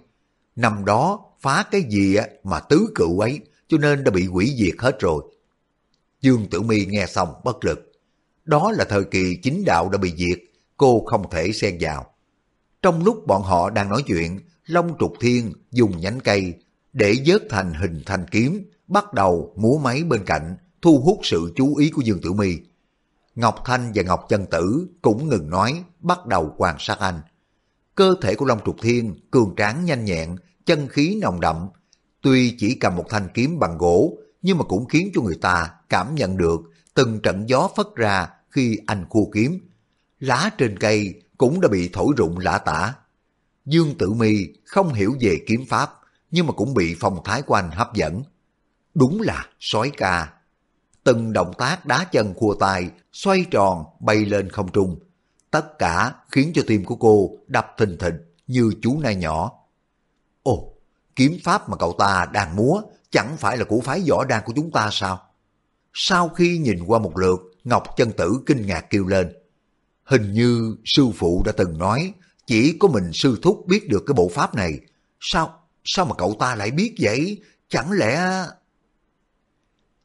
năm đó phá cái gì mà tứ cựu ấy, cho nên đã bị hủy diệt hết rồi. Dương Tử Mi nghe xong bất lực. Đó là thời kỳ chính đạo đã bị diệt, cô không thể xen vào. Trong lúc bọn họ đang nói chuyện, Long Trục Thiên dùng nhánh cây để vớt thành hình thanh kiếm, bắt đầu múa máy bên cạnh, thu hút sự chú ý của Dương Tử Mi. Ngọc Thanh và Ngọc Chân Tử cũng ngừng nói, bắt đầu quan sát anh. Cơ thể của Long Trục Thiên cường tráng nhanh nhẹn, chân khí nồng đậm. Tuy chỉ cầm một thanh kiếm bằng gỗ, nhưng mà cũng khiến cho người ta cảm nhận được từng trận gió phất ra khi anh khua kiếm. Lá trên cây cũng đã bị thổi rụng lã tả. Dương Tử Mi không hiểu về kiếm pháp, nhưng mà cũng bị phong thái của anh hấp dẫn. Đúng là sói ca. Từng động tác đá chân khua tay, xoay tròn, bay lên không trung. Tất cả khiến cho tim của cô đập thình thịch như chú nai nhỏ. Ồ, kiếm pháp mà cậu ta đang múa chẳng phải là của phái võ đan của chúng ta sao? Sau khi nhìn qua một lượt, Ngọc chân tử kinh ngạc kêu lên. Hình như sư phụ đã từng nói, chỉ có mình sư thúc biết được cái bộ pháp này. Sao, sao mà cậu ta lại biết vậy? Chẳng lẽ...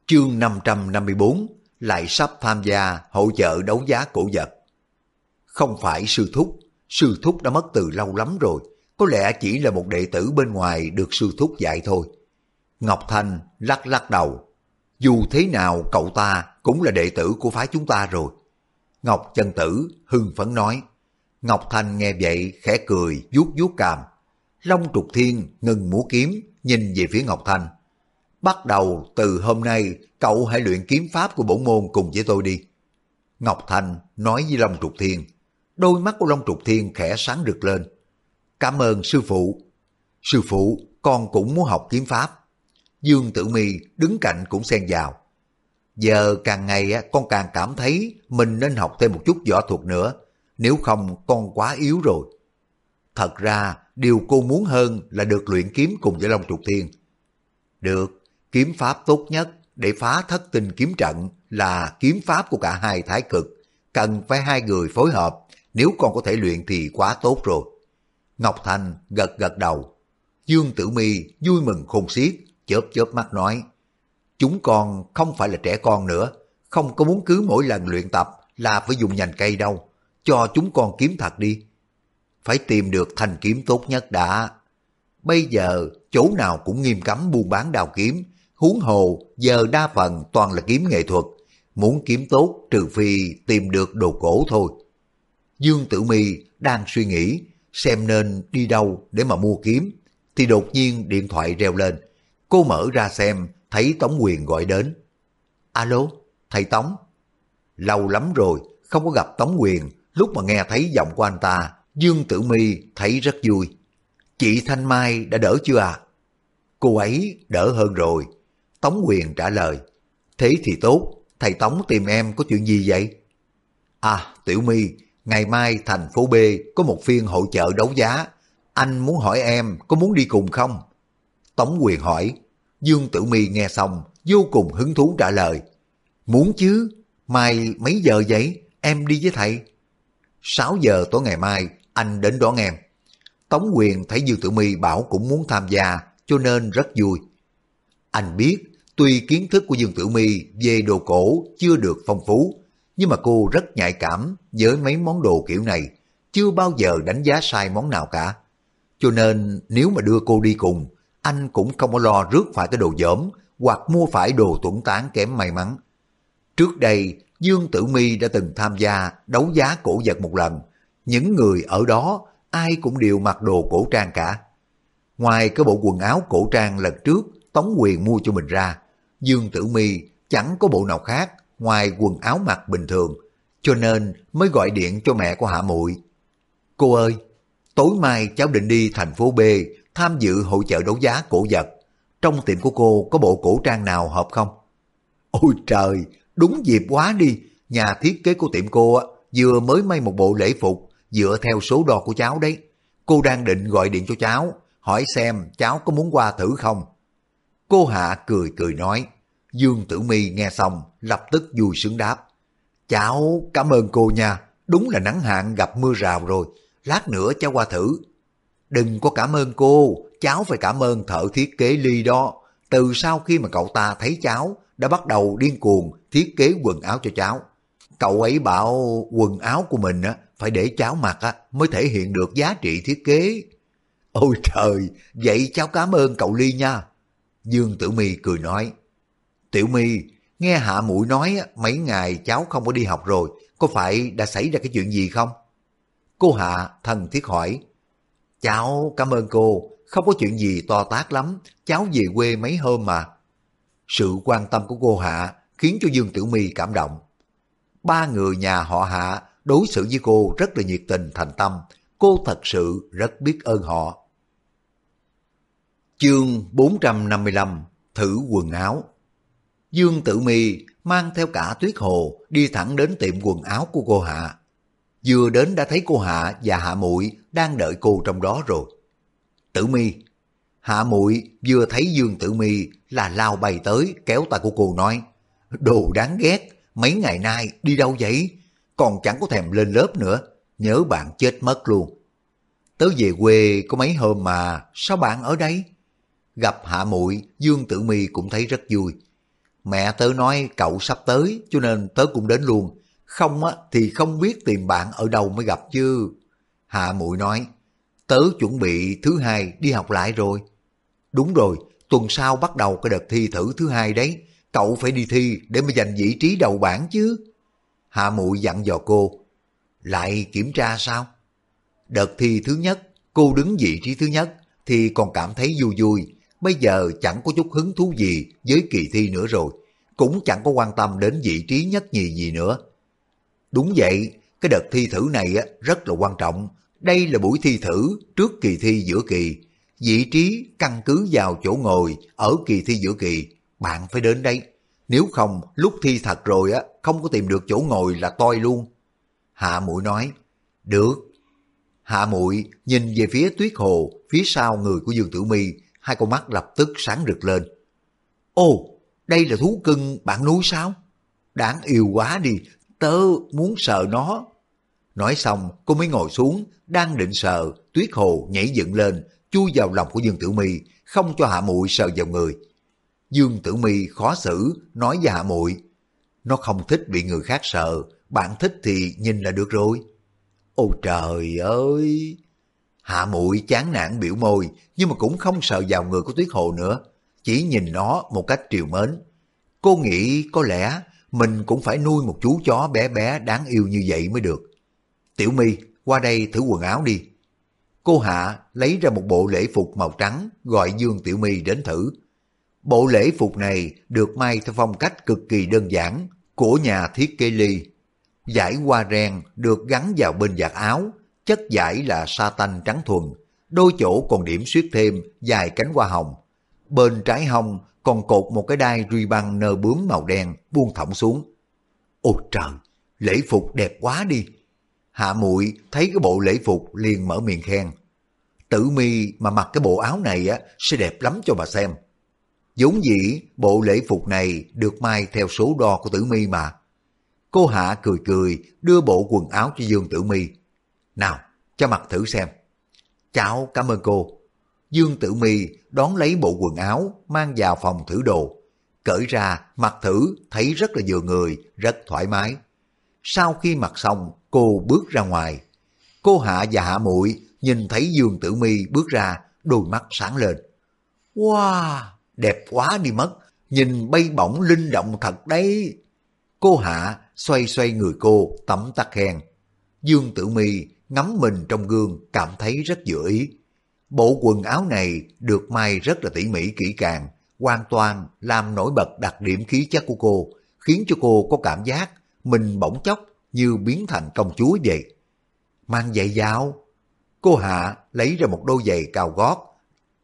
Chương 554 lại sắp tham gia hỗ trợ đấu giá cổ vật. Không phải sư thúc, sư thúc đã mất từ lâu lắm rồi, có lẽ chỉ là một đệ tử bên ngoài được sư thúc dạy thôi. Ngọc Thanh lắc lắc đầu, dù thế nào cậu ta cũng là đệ tử của phái chúng ta rồi. Ngọc chân tử hưng phấn nói, Ngọc Thanh nghe vậy khẽ cười vuốt vuốt cằm. Long trục thiên ngừng múa kiếm nhìn về phía Ngọc Thanh. Bắt đầu từ hôm nay cậu hãy luyện kiếm pháp của bổn môn cùng với tôi đi. Ngọc Thanh nói với Long Trục Thiên. Đôi mắt của Long Trục Thiên khẽ sáng rực lên. Cảm ơn sư phụ. Sư phụ, con cũng muốn học kiếm pháp. Dương Tử Mi đứng cạnh cũng xen vào. Giờ càng ngày con càng cảm thấy mình nên học thêm một chút võ thuật nữa. Nếu không con quá yếu rồi. Thật ra điều cô muốn hơn là được luyện kiếm cùng với Long Trục Thiên. Được, kiếm pháp tốt nhất để phá thất tinh kiếm trận là kiếm pháp của cả hai thái cực. Cần phải hai người phối hợp, nếu con có thể luyện thì quá tốt rồi. Ngọc Thành gật gật đầu. Dương Tử Mi vui mừng khôn xiết, chớp chớp mắt nói. Chúng con không phải là trẻ con nữa, không có muốn cứ mỗi lần luyện tập là phải dùng nhành cây đâu. Cho chúng con kiếm thật đi. Phải tìm được thanh kiếm tốt nhất đã. Bây giờ chỗ nào cũng nghiêm cấm buôn bán đào kiếm, huống hồ giờ đa phần toàn là kiếm nghệ thuật. Muốn kiếm tốt trừ phi tìm được đồ cổ thôi. Dương Tử Mi đang suy nghĩ xem nên đi đâu để mà mua kiếm, thì đột nhiên điện thoại reo lên. Cô mở ra xem, thấy Tống Quyền gọi đến. Alo, thầy Tống. Lâu lắm rồi, không có gặp Tống Quyền, lúc mà nghe thấy giọng của anh ta, Dương Tử Mi thấy rất vui. Chị Thanh Mai đã đỡ chưa à? Cô ấy đỡ hơn rồi. Tống Quyền trả lời. Thế thì tốt, thầy Tống tìm em có chuyện gì vậy? À, Tiểu My, ngày mai thành phố B có một phiên hội chợ đấu giá. Anh muốn hỏi em có muốn đi cùng không? Tống Quyền hỏi. Dương Tử My nghe xong, vô cùng hứng thú trả lời. Muốn chứ, mai mấy giờ vậy? Em đi với thầy. 6 giờ tối ngày mai, anh đến đón em. Tống Quyền thấy Dương Tử My bảo cũng muốn tham gia, cho nên rất vui. Anh biết, tuy kiến thức của Dương Tử My về đồ cổ chưa được phong phú, nhưng mà cô rất nhạy cảm với mấy món đồ kiểu này, chưa bao giờ đánh giá sai món nào cả. Cho nên nếu mà đưa cô đi cùng, anh cũng không có lo rước phải cái đồ dởm hoặc mua phải đồ tuẩn tán kém may mắn. Trước đây, Dương Tử Mi đã từng tham gia đấu giá cổ vật một lần. Những người ở đó ai cũng đều mặc đồ cổ trang cả. Ngoài cái bộ quần áo cổ trang lần trước Tống Quyền mua cho mình ra, Dương Tử Mi chẳng có bộ nào khác ngoài quần áo mặc bình thường, cho nên mới gọi điện cho mẹ của Hạ Muội. Cô ơi, tối mai cháu định đi thành phố B tham dự hội chợ đấu giá cổ vật. Trong tiệm của cô có bộ cổ trang nào hợp không? Ôi trời, đúng dịp quá đi. Nhà thiết kế của tiệm cô vừa mới may một bộ lễ phục dựa theo số đo của cháu đấy. Cô đang định gọi điện cho cháu, hỏi xem cháu có muốn qua thử không. Cô Hạ cười cười nói. Dương Tử Mi nghe xong, lập tức vui sướng đáp. Cháu cảm ơn cô nha, đúng là nắng hạn gặp mưa rào rồi, lát nữa cháu qua thử. Đừng có cảm ơn cô, cháu phải cảm ơn thợ thiết kế ly đó. Từ sau khi mà cậu ta thấy cháu, đã bắt đầu điên cuồng thiết kế quần áo cho cháu. Cậu ấy bảo quần áo của mình á, phải để cháu mặc á, mới thể hiện được giá trị thiết kế. Ôi trời, vậy cháu cảm ơn cậu Ly nha. Dương Tử Mi cười nói, Tiểu My, nghe Hạ Mũi nói mấy ngày cháu không có đi học rồi, có phải đã xảy ra cái chuyện gì không? Cô Hạ thần thiết hỏi, Cháu cảm ơn cô, không có chuyện gì to tát lắm, cháu về quê mấy hôm mà. Sự quan tâm của cô Hạ khiến cho Dương Tiểu My cảm động. Ba người nhà họ Hạ đối xử với cô rất là nhiệt tình thành tâm, cô thật sự rất biết ơn họ. Chương 455 Thử quần áo Dương Tử Mi mang theo cả Tuyết Hồ đi thẳng đến tiệm quần áo của cô Hạ. Vừa đến đã thấy cô Hạ và Hạ Muội đang đợi cô trong đó rồi. Tử Mi, Hạ Muội vừa thấy Dương Tử Mi là lao bay tới kéo tay của cô nói: "Đồ đáng ghét, mấy ngày nay đi đâu vậy? Còn chẳng có thèm lên lớp nữa, nhớ bạn chết mất luôn." Tớ về quê có mấy hôm mà, sao bạn ở đây? Gặp Hạ Muội, Dương Tử Mi cũng thấy rất vui. Mẹ tớ nói cậu sắp tới cho nên tớ cũng đến luôn. Không á thì không biết tìm bạn ở đâu mới gặp chứ. Hạ Muội nói, tớ chuẩn bị thứ hai đi học lại rồi. Đúng rồi, tuần sau bắt đầu cái đợt thi thử thứ hai đấy. Cậu phải đi thi để mà giành vị trí đầu bảng chứ. Hạ Muội dặn dò cô, lại kiểm tra sao? Đợt thi thứ nhất, cô đứng vị trí thứ nhất thì còn cảm thấy vui vui. Bây giờ chẳng có chút hứng thú gì với kỳ thi nữa rồi. Cũng chẳng có quan tâm đến vị trí nhất nhì gì nữa. Đúng vậy, cái đợt thi thử này rất là quan trọng. Đây là buổi thi thử trước kỳ thi giữa kỳ. Vị trí căn cứ vào chỗ ngồi ở kỳ thi giữa kỳ. Bạn phải đến đây. Nếu không, lúc thi thật rồi á, không có tìm được chỗ ngồi là toi luôn. Hạ mũi nói, được, Hạ muội nhìn về phía tuyết hồ, phía sau người của Dương Tử Mi, hai con mắt lập tức sáng rực lên. Ồ, đây là thú cưng bạn núi sao? Đáng yêu quá đi, tớ muốn sợ nó. Nói xong, cô mới ngồi xuống, đang định sợ, tuyết hồ nhảy dựng lên, chui vào lòng của Dương Tử Mi, không cho Hạ muội sợ vào người. Dương Tử Mi khó xử, nói với Hạ muội nó không thích bị người khác sợ. bạn thích thì nhìn là được rồi. Ôi trời ơi! Hạ muội chán nản biểu môi, nhưng mà cũng không sợ vào người của Tuyết Hồ nữa, chỉ nhìn nó một cách triều mến. Cô nghĩ có lẽ mình cũng phải nuôi một chú chó bé bé đáng yêu như vậy mới được. Tiểu My, qua đây thử quần áo đi. Cô Hạ lấy ra một bộ lễ phục màu trắng gọi Dương Tiểu My đến thử. Bộ lễ phục này được may theo phong cách cực kỳ đơn giản của nhà thiết kế ly Giải hoa ren được gắn vào bên vạt áo, chất giải là sa tanh trắng thuần, đôi chỗ còn điểm xuyết thêm dài cánh hoa hồng. Bên trái hông còn cột một cái đai ruy băng nơ bướm màu đen buông thõng xuống. Ôi trời, lễ phục đẹp quá đi. Hạ muội thấy cái bộ lễ phục liền mở miệng khen. Tử mi mà mặc cái bộ áo này á sẽ đẹp lắm cho bà xem. vốn dĩ bộ lễ phục này được may theo số đo của tử mi mà. Cô Hạ cười cười đưa bộ quần áo cho Dương Tử Mi. Nào, cho mặc thử xem. Cháu cảm ơn cô. Dương Tử Mi đón lấy bộ quần áo mang vào phòng thử đồ. Cởi ra, mặc thử, thấy rất là vừa người, rất thoải mái. Sau khi mặc xong, cô bước ra ngoài. Cô Hạ và Hạ muội nhìn thấy Dương Tử Mi bước ra, đôi mắt sáng lên. Wow, đẹp quá đi mất, nhìn bay bổng linh động thật đấy. Cô Hạ xoay xoay người cô, tắm tắt khen. Dương Tử Mi ngắm mình trong gương cảm thấy rất dự ý. Bộ quần áo này được may rất là tỉ mỉ kỹ càng, hoàn toàn làm nổi bật đặc điểm khí chất của cô, khiến cho cô có cảm giác mình bỗng chốc như biến thành công chúa vậy. Mang giày dao. Cô Hạ lấy ra một đôi giày cao gót,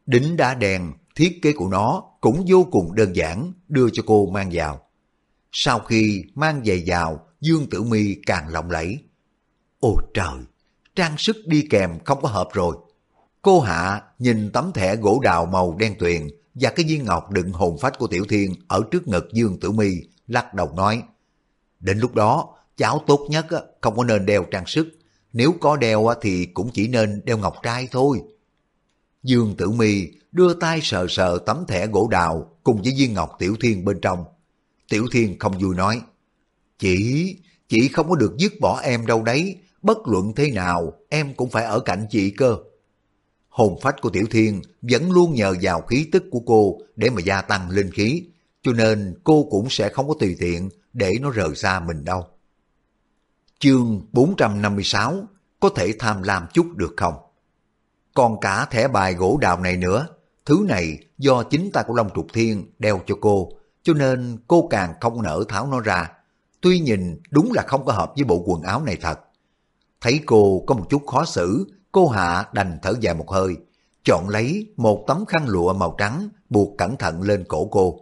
đính đá đèn, thiết kế của nó cũng vô cùng đơn giản đưa cho cô mang vào. Sau khi mang giày vào, Dương Tử Mi càng lộng lẫy. Ôi trời, trang sức đi kèm không có hợp rồi. Cô Hạ nhìn tấm thẻ gỗ đào màu đen tuyền và cái viên ngọc đựng hồn phách của Tiểu Thiên ở trước ngực Dương Tử Mi lắc đầu nói. Đến lúc đó, cháu tốt nhất không có nên đeo trang sức. Nếu có đeo thì cũng chỉ nên đeo ngọc trai thôi. Dương Tử Mi đưa tay sờ sờ tấm thẻ gỗ đào cùng với viên ngọc Tiểu Thiên bên trong. Tiểu Thiên không vui nói, chỉ chị không có được dứt bỏ em đâu đấy, bất luận thế nào em cũng phải ở cạnh chị cơ. Hồn phách của Tiểu Thiên vẫn luôn nhờ vào khí tức của cô để mà gia tăng linh khí, cho nên cô cũng sẽ không có tùy tiện để nó rời xa mình đâu. Chương 456 có thể tham lam chút được không? Còn cả thẻ bài gỗ đào này nữa, thứ này do chính ta của Long Trục Thiên đeo cho cô, cho nên cô càng không nỡ tháo nó ra. Tuy nhìn đúng là không có hợp với bộ quần áo này thật. Thấy cô có một chút khó xử, cô Hạ đành thở dài một hơi. chọn lấy một tấm khăn lụa màu trắng buộc cẩn thận lên cổ cô.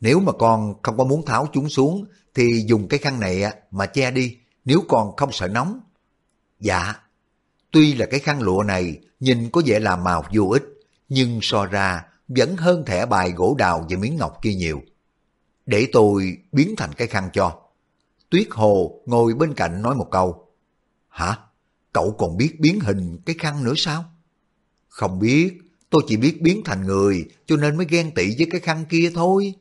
Nếu mà con không có muốn tháo chúng xuống thì dùng cái khăn này mà che đi nếu con không sợ nóng. Dạ, tuy là cái khăn lụa này nhìn có vẻ là màu vô ích nhưng so ra vẫn hơn thẻ bài gỗ đào và miếng ngọc kia nhiều. Để tôi biến thành cái khăn cho. Tuyết Hồ ngồi bên cạnh nói một câu. Hả? Cậu còn biết biến hình cái khăn nữa sao? Không biết, tôi chỉ biết biến thành người cho nên mới ghen tị với cái khăn kia thôi.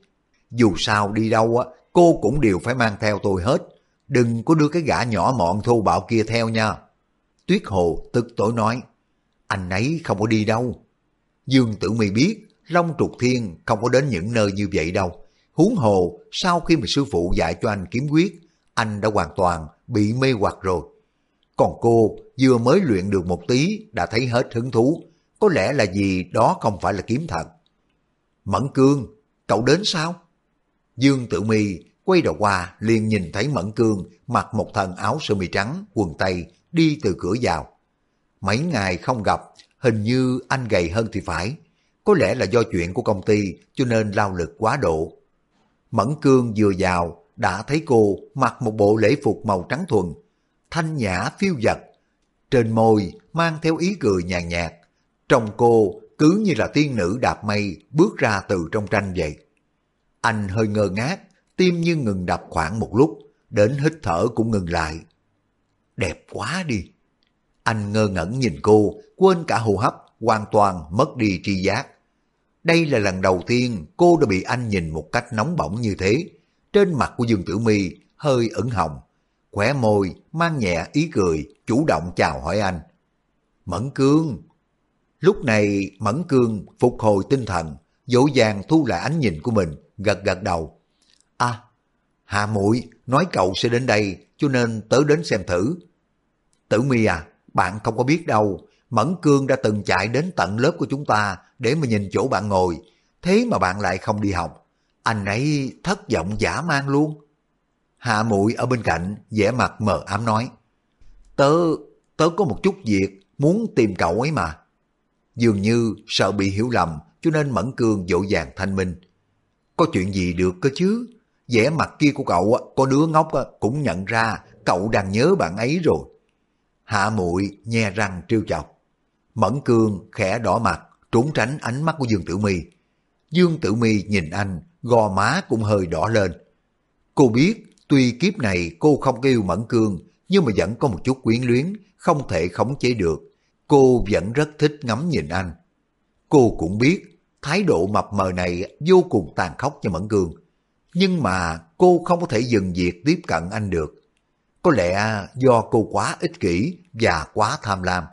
Dù sao đi đâu á, cô cũng đều phải mang theo tôi hết. Đừng có đưa cái gã nhỏ mọn thô bạo kia theo nha. Tuyết Hồ tức tối nói, anh ấy không có đi đâu. Dương Tử Mi biết Long Trục Thiên không có đến những nơi như vậy đâu. Huống hồ, sau khi mà sư phụ dạy cho anh kiếm quyết, anh đã hoàn toàn bị mê hoặc rồi. Còn cô vừa mới luyện được một tí đã thấy hết hứng thú, có lẽ là vì đó không phải là kiếm thật. Mẫn Cương, cậu đến sao? Dương Tử Mi quay đầu qua liền nhìn thấy Mẫn Cương mặc một thân áo sơ mi trắng, quần tây đi từ cửa vào. Mấy ngày không gặp, hình như anh gầy hơn thì phải. Có lẽ là do chuyện của công ty cho nên lao lực quá độ. Mẫn Cương vừa vào đã thấy cô mặc một bộ lễ phục màu trắng thuần, thanh nhã phiêu dật. Trên môi mang theo ý cười nhàn nhạt, trong cô cứ như là tiên nữ đạp mây bước ra từ trong tranh vậy. Anh hơi ngơ ngác, tim như ngừng đập khoảng một lúc, đến hít thở cũng ngừng lại. Đẹp quá đi. Anh ngơ ngẩn nhìn cô, quên cả hô hấp, hoàn toàn mất đi tri giác. Đây là lần đầu tiên cô đã bị anh nhìn một cách nóng bỏng như thế. Trên mặt của Dương Tử Mi hơi ửng hồng, khỏe môi mang nhẹ ý cười, chủ động chào hỏi anh. Mẫn Cương. Lúc này Mẫn Cương phục hồi tinh thần, dỗ dàng thu lại ánh nhìn của mình, gật gật đầu. À, Hạ muội nói cậu sẽ đến đây, cho nên tớ đến xem thử. Tử Mi à, bạn không có biết đâu, Mẫn Cương đã từng chạy đến tận lớp của chúng ta để mà nhìn chỗ bạn ngồi, thế mà bạn lại không đi học. Anh ấy thất vọng giả mang luôn. Hạ muội ở bên cạnh, vẻ mặt mờ ám nói. Tớ, tớ có một chút việc, muốn tìm cậu ấy mà. Dường như sợ bị hiểu lầm, cho nên Mẫn Cương dỗ dàng thanh minh. Có chuyện gì được cơ chứ? vẻ mặt kia của cậu, có đứa ngốc cũng nhận ra cậu đang nhớ bạn ấy rồi. Hạ muội nhe răng trêu chọc. Mẫn Cương khẽ đỏ mặt, trốn tránh ánh mắt của Dương Tử Mi. Dương Tử Mi nhìn anh, gò má cũng hơi đỏ lên. Cô biết, tuy kiếp này cô không kêu Mẫn Cương, nhưng mà vẫn có một chút quyến luyến, không thể khống chế được. Cô vẫn rất thích ngắm nhìn anh. Cô cũng biết, thái độ mập mờ này vô cùng tàn khốc cho Mẫn Cương. Nhưng mà cô không có thể dừng việc tiếp cận anh được. Có lẽ do cô quá ích kỷ và quá tham lam.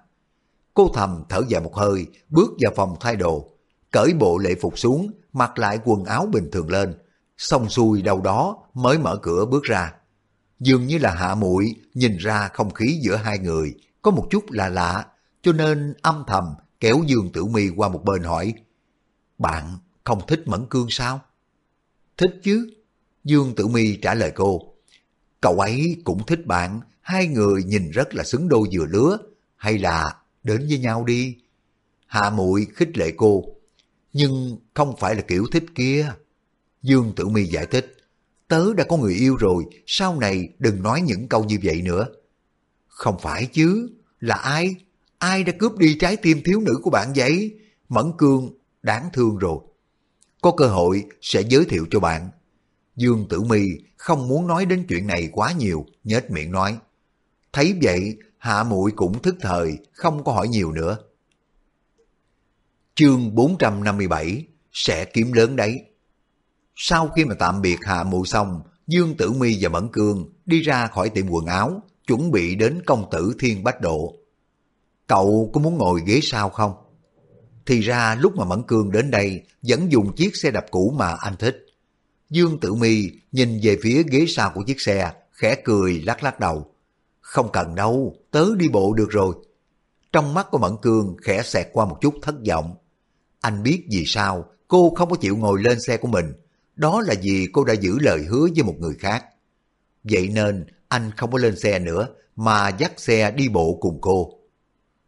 Cô thầm thở dài một hơi, bước vào phòng thay đồ, cởi bộ lễ phục xuống, mặc lại quần áo bình thường lên, xong xuôi đâu đó mới mở cửa bước ra. Dường như là hạ muội nhìn ra không khí giữa hai người có một chút là lạ, cho nên âm thầm kéo Dương Tử Mi qua một bên hỏi, bạn không thích Mẫn Cương sao? Thích chứ. Dương Tử Mi trả lời cô, cậu ấy cũng thích bạn, hai người nhìn rất là xứng đôi vừa lứa, hay là đến với nhau đi. Hạ muội khích lệ cô, nhưng không phải là kiểu thích kia. Dương Tử Mi giải thích, tớ đã có người yêu rồi, sau này đừng nói những câu như vậy nữa. Không phải chứ, là ai? Ai đã cướp đi trái tim thiếu nữ của bạn vậy? Mẫn Cương, đáng thương rồi. Có cơ hội sẽ giới thiệu cho bạn. Dương Tử Mi không muốn nói đến chuyện này quá nhiều, nhếch miệng nói. Thấy vậy, Hạ muội cũng thức thời, không có hỏi nhiều nữa. Chương 457 sẽ kiếm lớn đấy. Sau khi mà tạm biệt Hạ Mụ xong, Dương Tử Mi và Mẫn Cương đi ra khỏi tiệm quần áo, chuẩn bị đến công tử Thiên Bách Độ. Cậu có muốn ngồi ghế sau không? Thì ra lúc mà Mẫn Cương đến đây vẫn dùng chiếc xe đạp cũ mà anh thích. Dương Tử Mi nhìn về phía ghế sau của chiếc xe, khẽ cười lắc lắc đầu. Không cần đâu, tớ đi bộ được rồi. Trong mắt của Mẫn Cương khẽ xẹt qua một chút thất vọng. Anh biết vì sao cô không có chịu ngồi lên xe của mình. Đó là vì cô đã giữ lời hứa với một người khác. Vậy nên anh không có lên xe nữa mà dắt xe đi bộ cùng cô.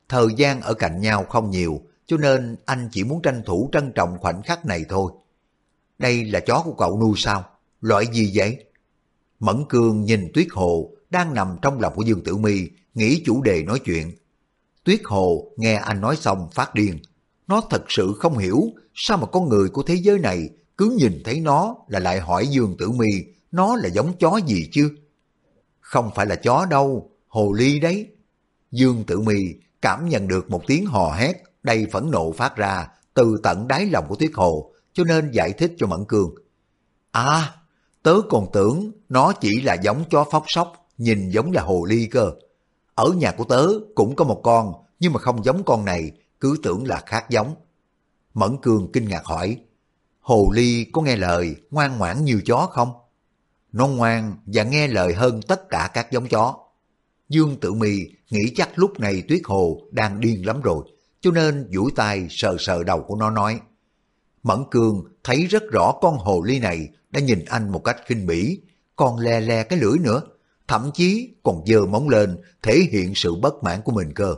Thời gian ở cạnh nhau không nhiều, cho nên anh chỉ muốn tranh thủ trân trọng khoảnh khắc này thôi. Đây là chó của cậu nuôi sao? Loại gì vậy? Mẫn Cương nhìn Tuyết Hồ đang nằm trong lòng của Dương Tử Mi nghĩ chủ đề nói chuyện. Tuyết Hồ nghe anh nói xong phát điên. Nó thật sự không hiểu sao mà con người của thế giới này cứ nhìn thấy nó là lại hỏi Dương Tử Mi nó là giống chó gì chứ? Không phải là chó đâu, hồ ly đấy. Dương Tử Mi cảm nhận được một tiếng hò hét đầy phẫn nộ phát ra từ tận đáy lòng của Tuyết Hồ, cho nên giải thích cho Mẫn Cương. À, tớ còn tưởng nó chỉ là giống chó phóc sóc, nhìn giống là hồ ly cơ. Ở nhà của tớ cũng có một con, nhưng mà không giống con này, cứ tưởng là khác giống. Mẫn Cương kinh ngạc hỏi, hồ ly có nghe lời, ngoan ngoãn như chó không? Nó ngoan và nghe lời hơn tất cả các giống chó. Dương Tử Mi nghĩ chắc lúc này Tuyết Hồ đang điên lắm rồi, cho nên duỗi tay sờ sờ đầu của nó nói. Mẫn Cương thấy rất rõ con hồ ly này đã nhìn anh một cách khinh bỉ, còn le le cái lưỡi nữa, thậm chí còn dơ móng lên thể hiện sự bất mãn của mình cơ.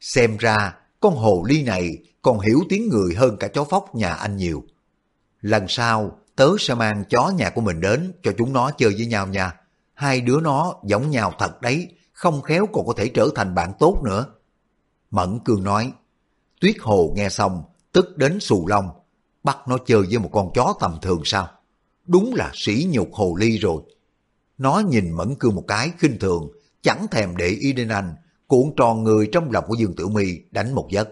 Xem ra con hồ ly này còn hiểu tiếng người hơn cả chó phóc nhà anh nhiều. Lần sau tớ sẽ mang chó nhà của mình đến cho chúng nó chơi với nhau nha. Hai đứa nó giống nhau thật đấy, không khéo còn có thể trở thành bạn tốt nữa. Mẫn Cương nói, Tuyết Hồ nghe xong, tức đến xù lông, bắt nó chơi với một con chó tầm thường sao? Đúng là sỉ nhục hồ ly rồi. Nó nhìn Mẫn Cương một cái khinh thường, chẳng thèm để ý đến anh, cuộn tròn người trong lòng của Dương Tử Mi đánh một giấc.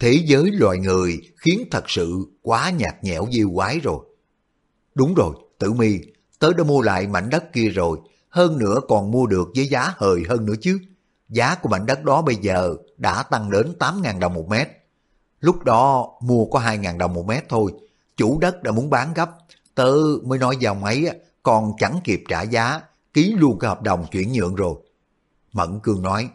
Thế giới loài người khiến thật sự quá nhạt nhẽo diêu quái rồi. Đúng rồi, Tử Mi, tớ đã mua lại mảnh đất kia rồi, hơn nữa còn mua được với giá hời hơn nữa chứ. Giá của mảnh đất đó bây giờ đã tăng đến 8.000 đồng một mét. Lúc đó mua có 2.000 đồng một mét thôi, chủ đất đã muốn bán gấp, tớ mới nói dòng ấy còn chẳng kịp trả giá, ký luôn cái hợp đồng chuyển nhượng rồi. Mẫn Cương nói,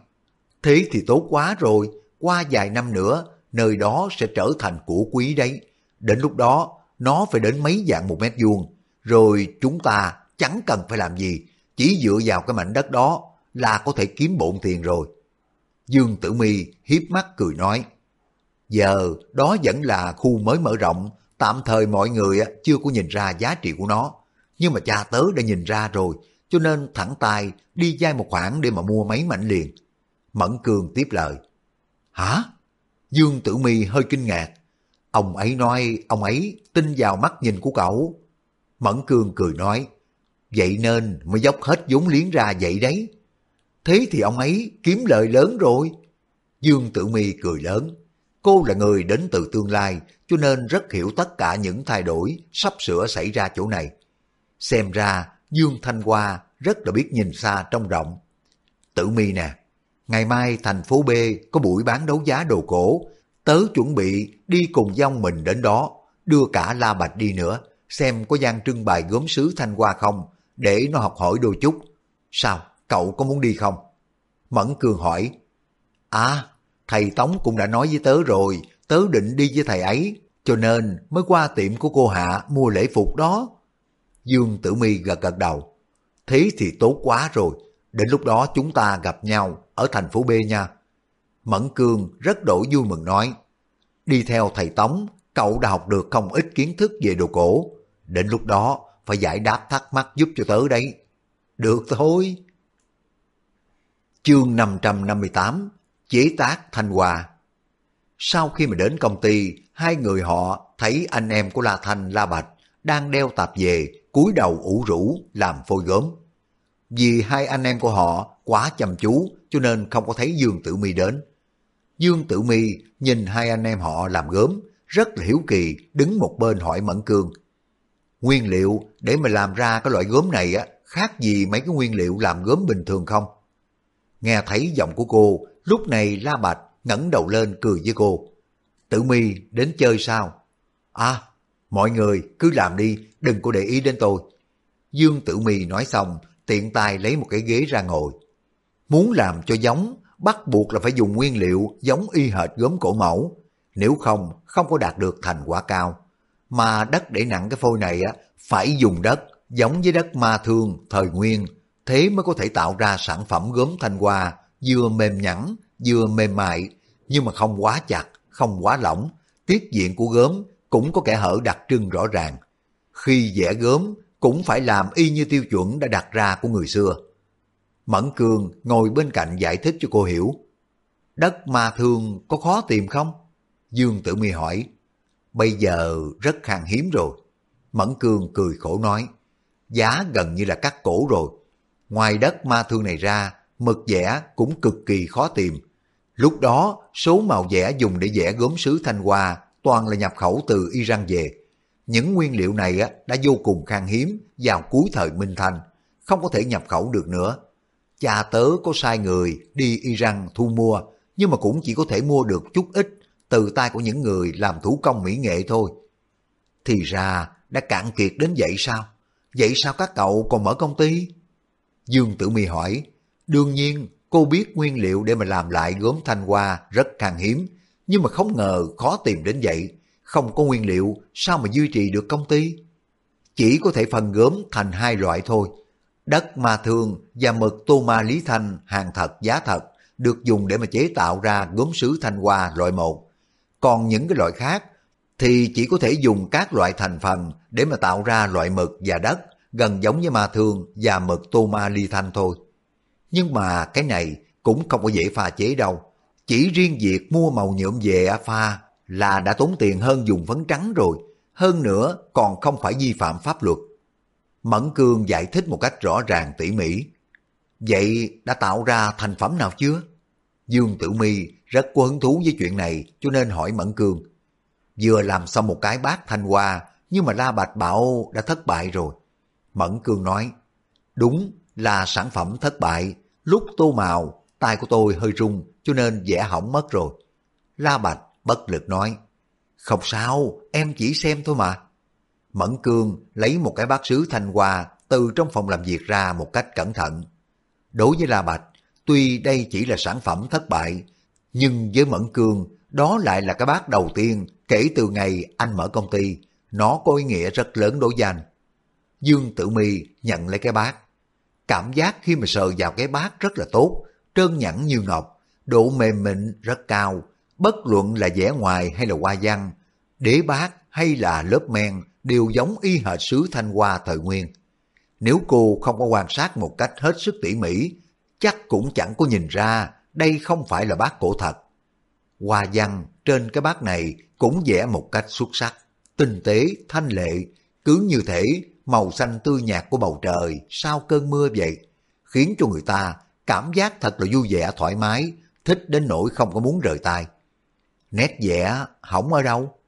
thế thì tốt quá rồi, qua vài năm nữa, nơi đó sẽ trở thành của quý đấy. Đến lúc đó, nó phải đến mấy dạng một mét vuông, rồi chúng ta chẳng cần phải làm gì, chỉ dựa vào cái mảnh đất đó là có thể kiếm bộn tiền rồi. Dương Tử Mi hiếp mắt cười nói, giờ đó vẫn là khu mới mở rộng, tạm thời mọi người chưa có nhìn ra giá trị của nó, nhưng mà cha tớ đã nhìn ra rồi, cho nên thẳng tay đi dai một khoản để mà mua mấy mảnh liền. Mẫn Cường tiếp lời, hả? Dương Tử Mi hơi kinh ngạc, ông ấy nói ông ấy tin vào mắt nhìn của cậu. Mẫn Cương cười nói, vậy nên mới dốc hết vốn liếng ra vậy đấy. Thế thì ông ấy kiếm lợi lớn rồi. Dương Tử Mi cười lớn. Cô là người đến từ tương lai, cho nên rất hiểu tất cả những thay đổi sắp sửa xảy ra chỗ này. Xem ra Dương Thanh Hoa rất là biết nhìn xa trong rộng. Tử Mi nè, ngày mai thành phố B có buổi bán đấu giá đồ cổ, tớ chuẩn bị đi cùng dông mình đến đó, đưa cả La Bạch đi nữa, xem có gian trưng bày gốm sứ Thanh Hoa không, để nó học hỏi đôi chút. Sao, cậu có muốn đi không? Mẫn Cường hỏi. À, thầy Tống cũng đã nói với tớ rồi, tớ định đi với thầy ấy, cho nên mới qua tiệm của cô Hạ mua lễ phục đó. Dương Tử Mi gật gật đầu. Thế thì tốt quá rồi, đến lúc đó chúng ta gặp nhau ở thành phố B nha. Mẫn Cương rất đổi vui mừng nói. Đi theo thầy Tống, cậu đã học được không ít kiến thức về đồ cổ. Đến lúc đó phải giải đáp thắc mắc giúp cho tớ đấy. Được thôi. Chương 558 Chế tác Thanh Hòa Sau khi mà đến công ty, hai người họ thấy anh em của La Thanh La Bạch đang đeo tạp về, cúi đầu ủ rũ làm phôi gốm. Vì hai anh em của họ quá chăm chú cho nên không có thấy Dương Tử Mi đến. Dương Tử Mi nhìn hai anh em họ làm gốm, rất là hiếu kỳ đứng một bên hỏi Mẫn Cương. Nguyên liệu để mà làm ra cái loại gốm này á khác gì mấy cái nguyên liệu làm gốm bình thường không? Nghe thấy giọng của cô, lúc này La Bạch ngẩng đầu lên cười với cô. Tử mi đến chơi sao? À, mọi người cứ làm đi, đừng có để ý đến tôi. Dương Tử mi nói xong, tiện tay lấy một cái ghế ra ngồi. Muốn làm cho giống, bắt buộc là phải dùng nguyên liệu giống y hệt gốm cổ mẫu. Nếu không, không có đạt được thành quả cao. Mà đất để nặng cái phôi này á, phải dùng đất giống với đất ma thương thời nguyên, thế mới có thể tạo ra sản phẩm gốm thanh hoa vừa mềm nhẵn, vừa mềm mại, nhưng mà không quá chặt, không quá lỏng, tiết diện của gốm cũng có kẻ hở đặc trưng rõ ràng. Khi vẽ gốm cũng phải làm y như tiêu chuẩn đã đặt ra của người xưa. Mẫn cường ngồi bên cạnh giải thích cho cô hiểu. Đất ma thương có khó tìm không? Dương Tử Mi hỏi. Bây giờ rất khan hiếm rồi. Mẫn cường cười khổ nói. Giá gần như là cắt cổ rồi. Ngoài đất ma thương này ra, mực vẽ cũng cực kỳ khó tìm. Lúc đó, số màu vẽ dùng để vẽ gốm sứ Thanh Hoa toàn là nhập khẩu từ Iran về. Những nguyên liệu này đã vô cùng khan hiếm vào cuối thời Minh Thanh, không có thể nhập khẩu được nữa. Cha tớ có sai người đi Iran thu mua, nhưng mà cũng chỉ có thể mua được chút ít từ tay của những người làm thủ công mỹ nghệ thôi. Thì ra đã cạn kiệt đến vậy sao? Vậy sao các cậu còn mở công ty? Dương Tử Mi hỏi, đương nhiên cô biết nguyên liệu để mà làm lại gốm thanh hoa rất khan hiếm, nhưng mà không ngờ khó tìm đến vậy. Không có nguyên liệu, sao mà duy trì được công ty? Chỉ có thể phần gốm thành hai loại thôi. Đất ma thương và mực tô ma lý thanh, hàng thật, giá thật, được dùng để mà chế tạo ra gốm sứ thanh hoa loại một. Còn những cái loại khác thì chỉ có thể dùng các loại thành phần để mà tạo ra loại mực và đất gần giống như ma thương và mực tô ma ly thanh thôi. Nhưng mà cái này cũng không có dễ pha chế đâu. Chỉ riêng việc mua màu nhuộm về pha là đã tốn tiền hơn dùng phấn trắng rồi. Hơn nữa, còn không phải vi phạm pháp luật. Mẫn Cương giải thích một cách rõ ràng tỉ mỉ. Vậy đã tạo ra thành phẩm nào chưa? Dương Tử Mi rất có hứng thú với chuyện này cho nên hỏi Mẫn Cương. Vừa làm xong một cái bát thanh hoa nhưng mà La Bạch bảo đã thất bại rồi. Mẫn Cương nói, đúng là sản phẩm thất bại, lúc tô màu, tay của tôi hơi rung cho nên vẽ hỏng mất rồi. La Bạch bất lực nói, không sao, em chỉ xem thôi mà. Mẫn Cương lấy một cái bát sứ thanh hoa từ trong phòng làm việc ra một cách cẩn thận. Đối với La Bạch, tuy đây chỉ là sản phẩm thất bại, nhưng với Mẫn Cương, đó lại là cái bát đầu tiên kể từ ngày anh mở công ty. Nó có ý nghĩa rất lớn đối với anh. Dương Tử Mi nhận lấy cái bát. Cảm giác khi mà sờ vào cái bát rất là tốt, trơn nhẵn như ngọc, độ mềm mịn rất cao, bất luận là vẻ ngoài hay là hoa văn, đế bát hay là lớp men đều giống y hệt sứ thanh hoa thời nguyên. Nếu cô không có quan sát một cách hết sức tỉ mỉ, chắc cũng chẳng có nhìn ra đây không phải là bát cổ thật. Hoa văn trên cái bát này cũng vẽ một cách xuất sắc, tinh tế, thanh lệ, cứ như thể màu xanh tươi nhạt của bầu trời sau cơn mưa vậy, khiến cho người ta cảm giác thật là vui vẻ thoải mái, thích đến nỗi không có muốn rời tay. Nét vẽ hỏng ở đâu?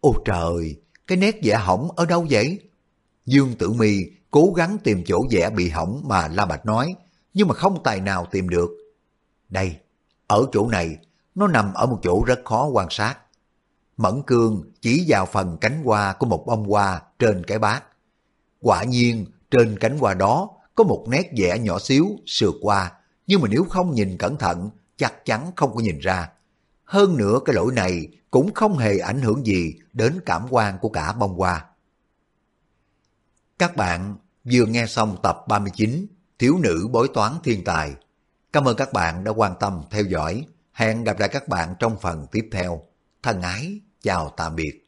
Ôi trời, cái nét vẽ hỏng ở đâu vậy? Dương Tử Mi cố gắng tìm chỗ vẽ bị hỏng mà La Bạch nói, nhưng mà không tài nào tìm được. Đây, ở chỗ này, nó nằm ở một chỗ rất khó quan sát. Mẫn Cương chỉ vào phần cánh hoa của một bông hoa trên cái bát. Quả nhiên, trên cánh hoa đó có một nét vẽ nhỏ xíu sượt qua, nhưng mà nếu không nhìn cẩn thận, chắc chắn không có nhìn ra. Hơn nữa cái lỗi này cũng không hề ảnh hưởng gì đến cảm quan của cả bông hoa. Các bạn vừa nghe xong tập 39 Thiếu nữ bói toán thiên tài. Cảm ơn các bạn đã quan tâm theo dõi. Hẹn gặp lại các bạn trong phần tiếp theo. Thân ái, chào tạm biệt.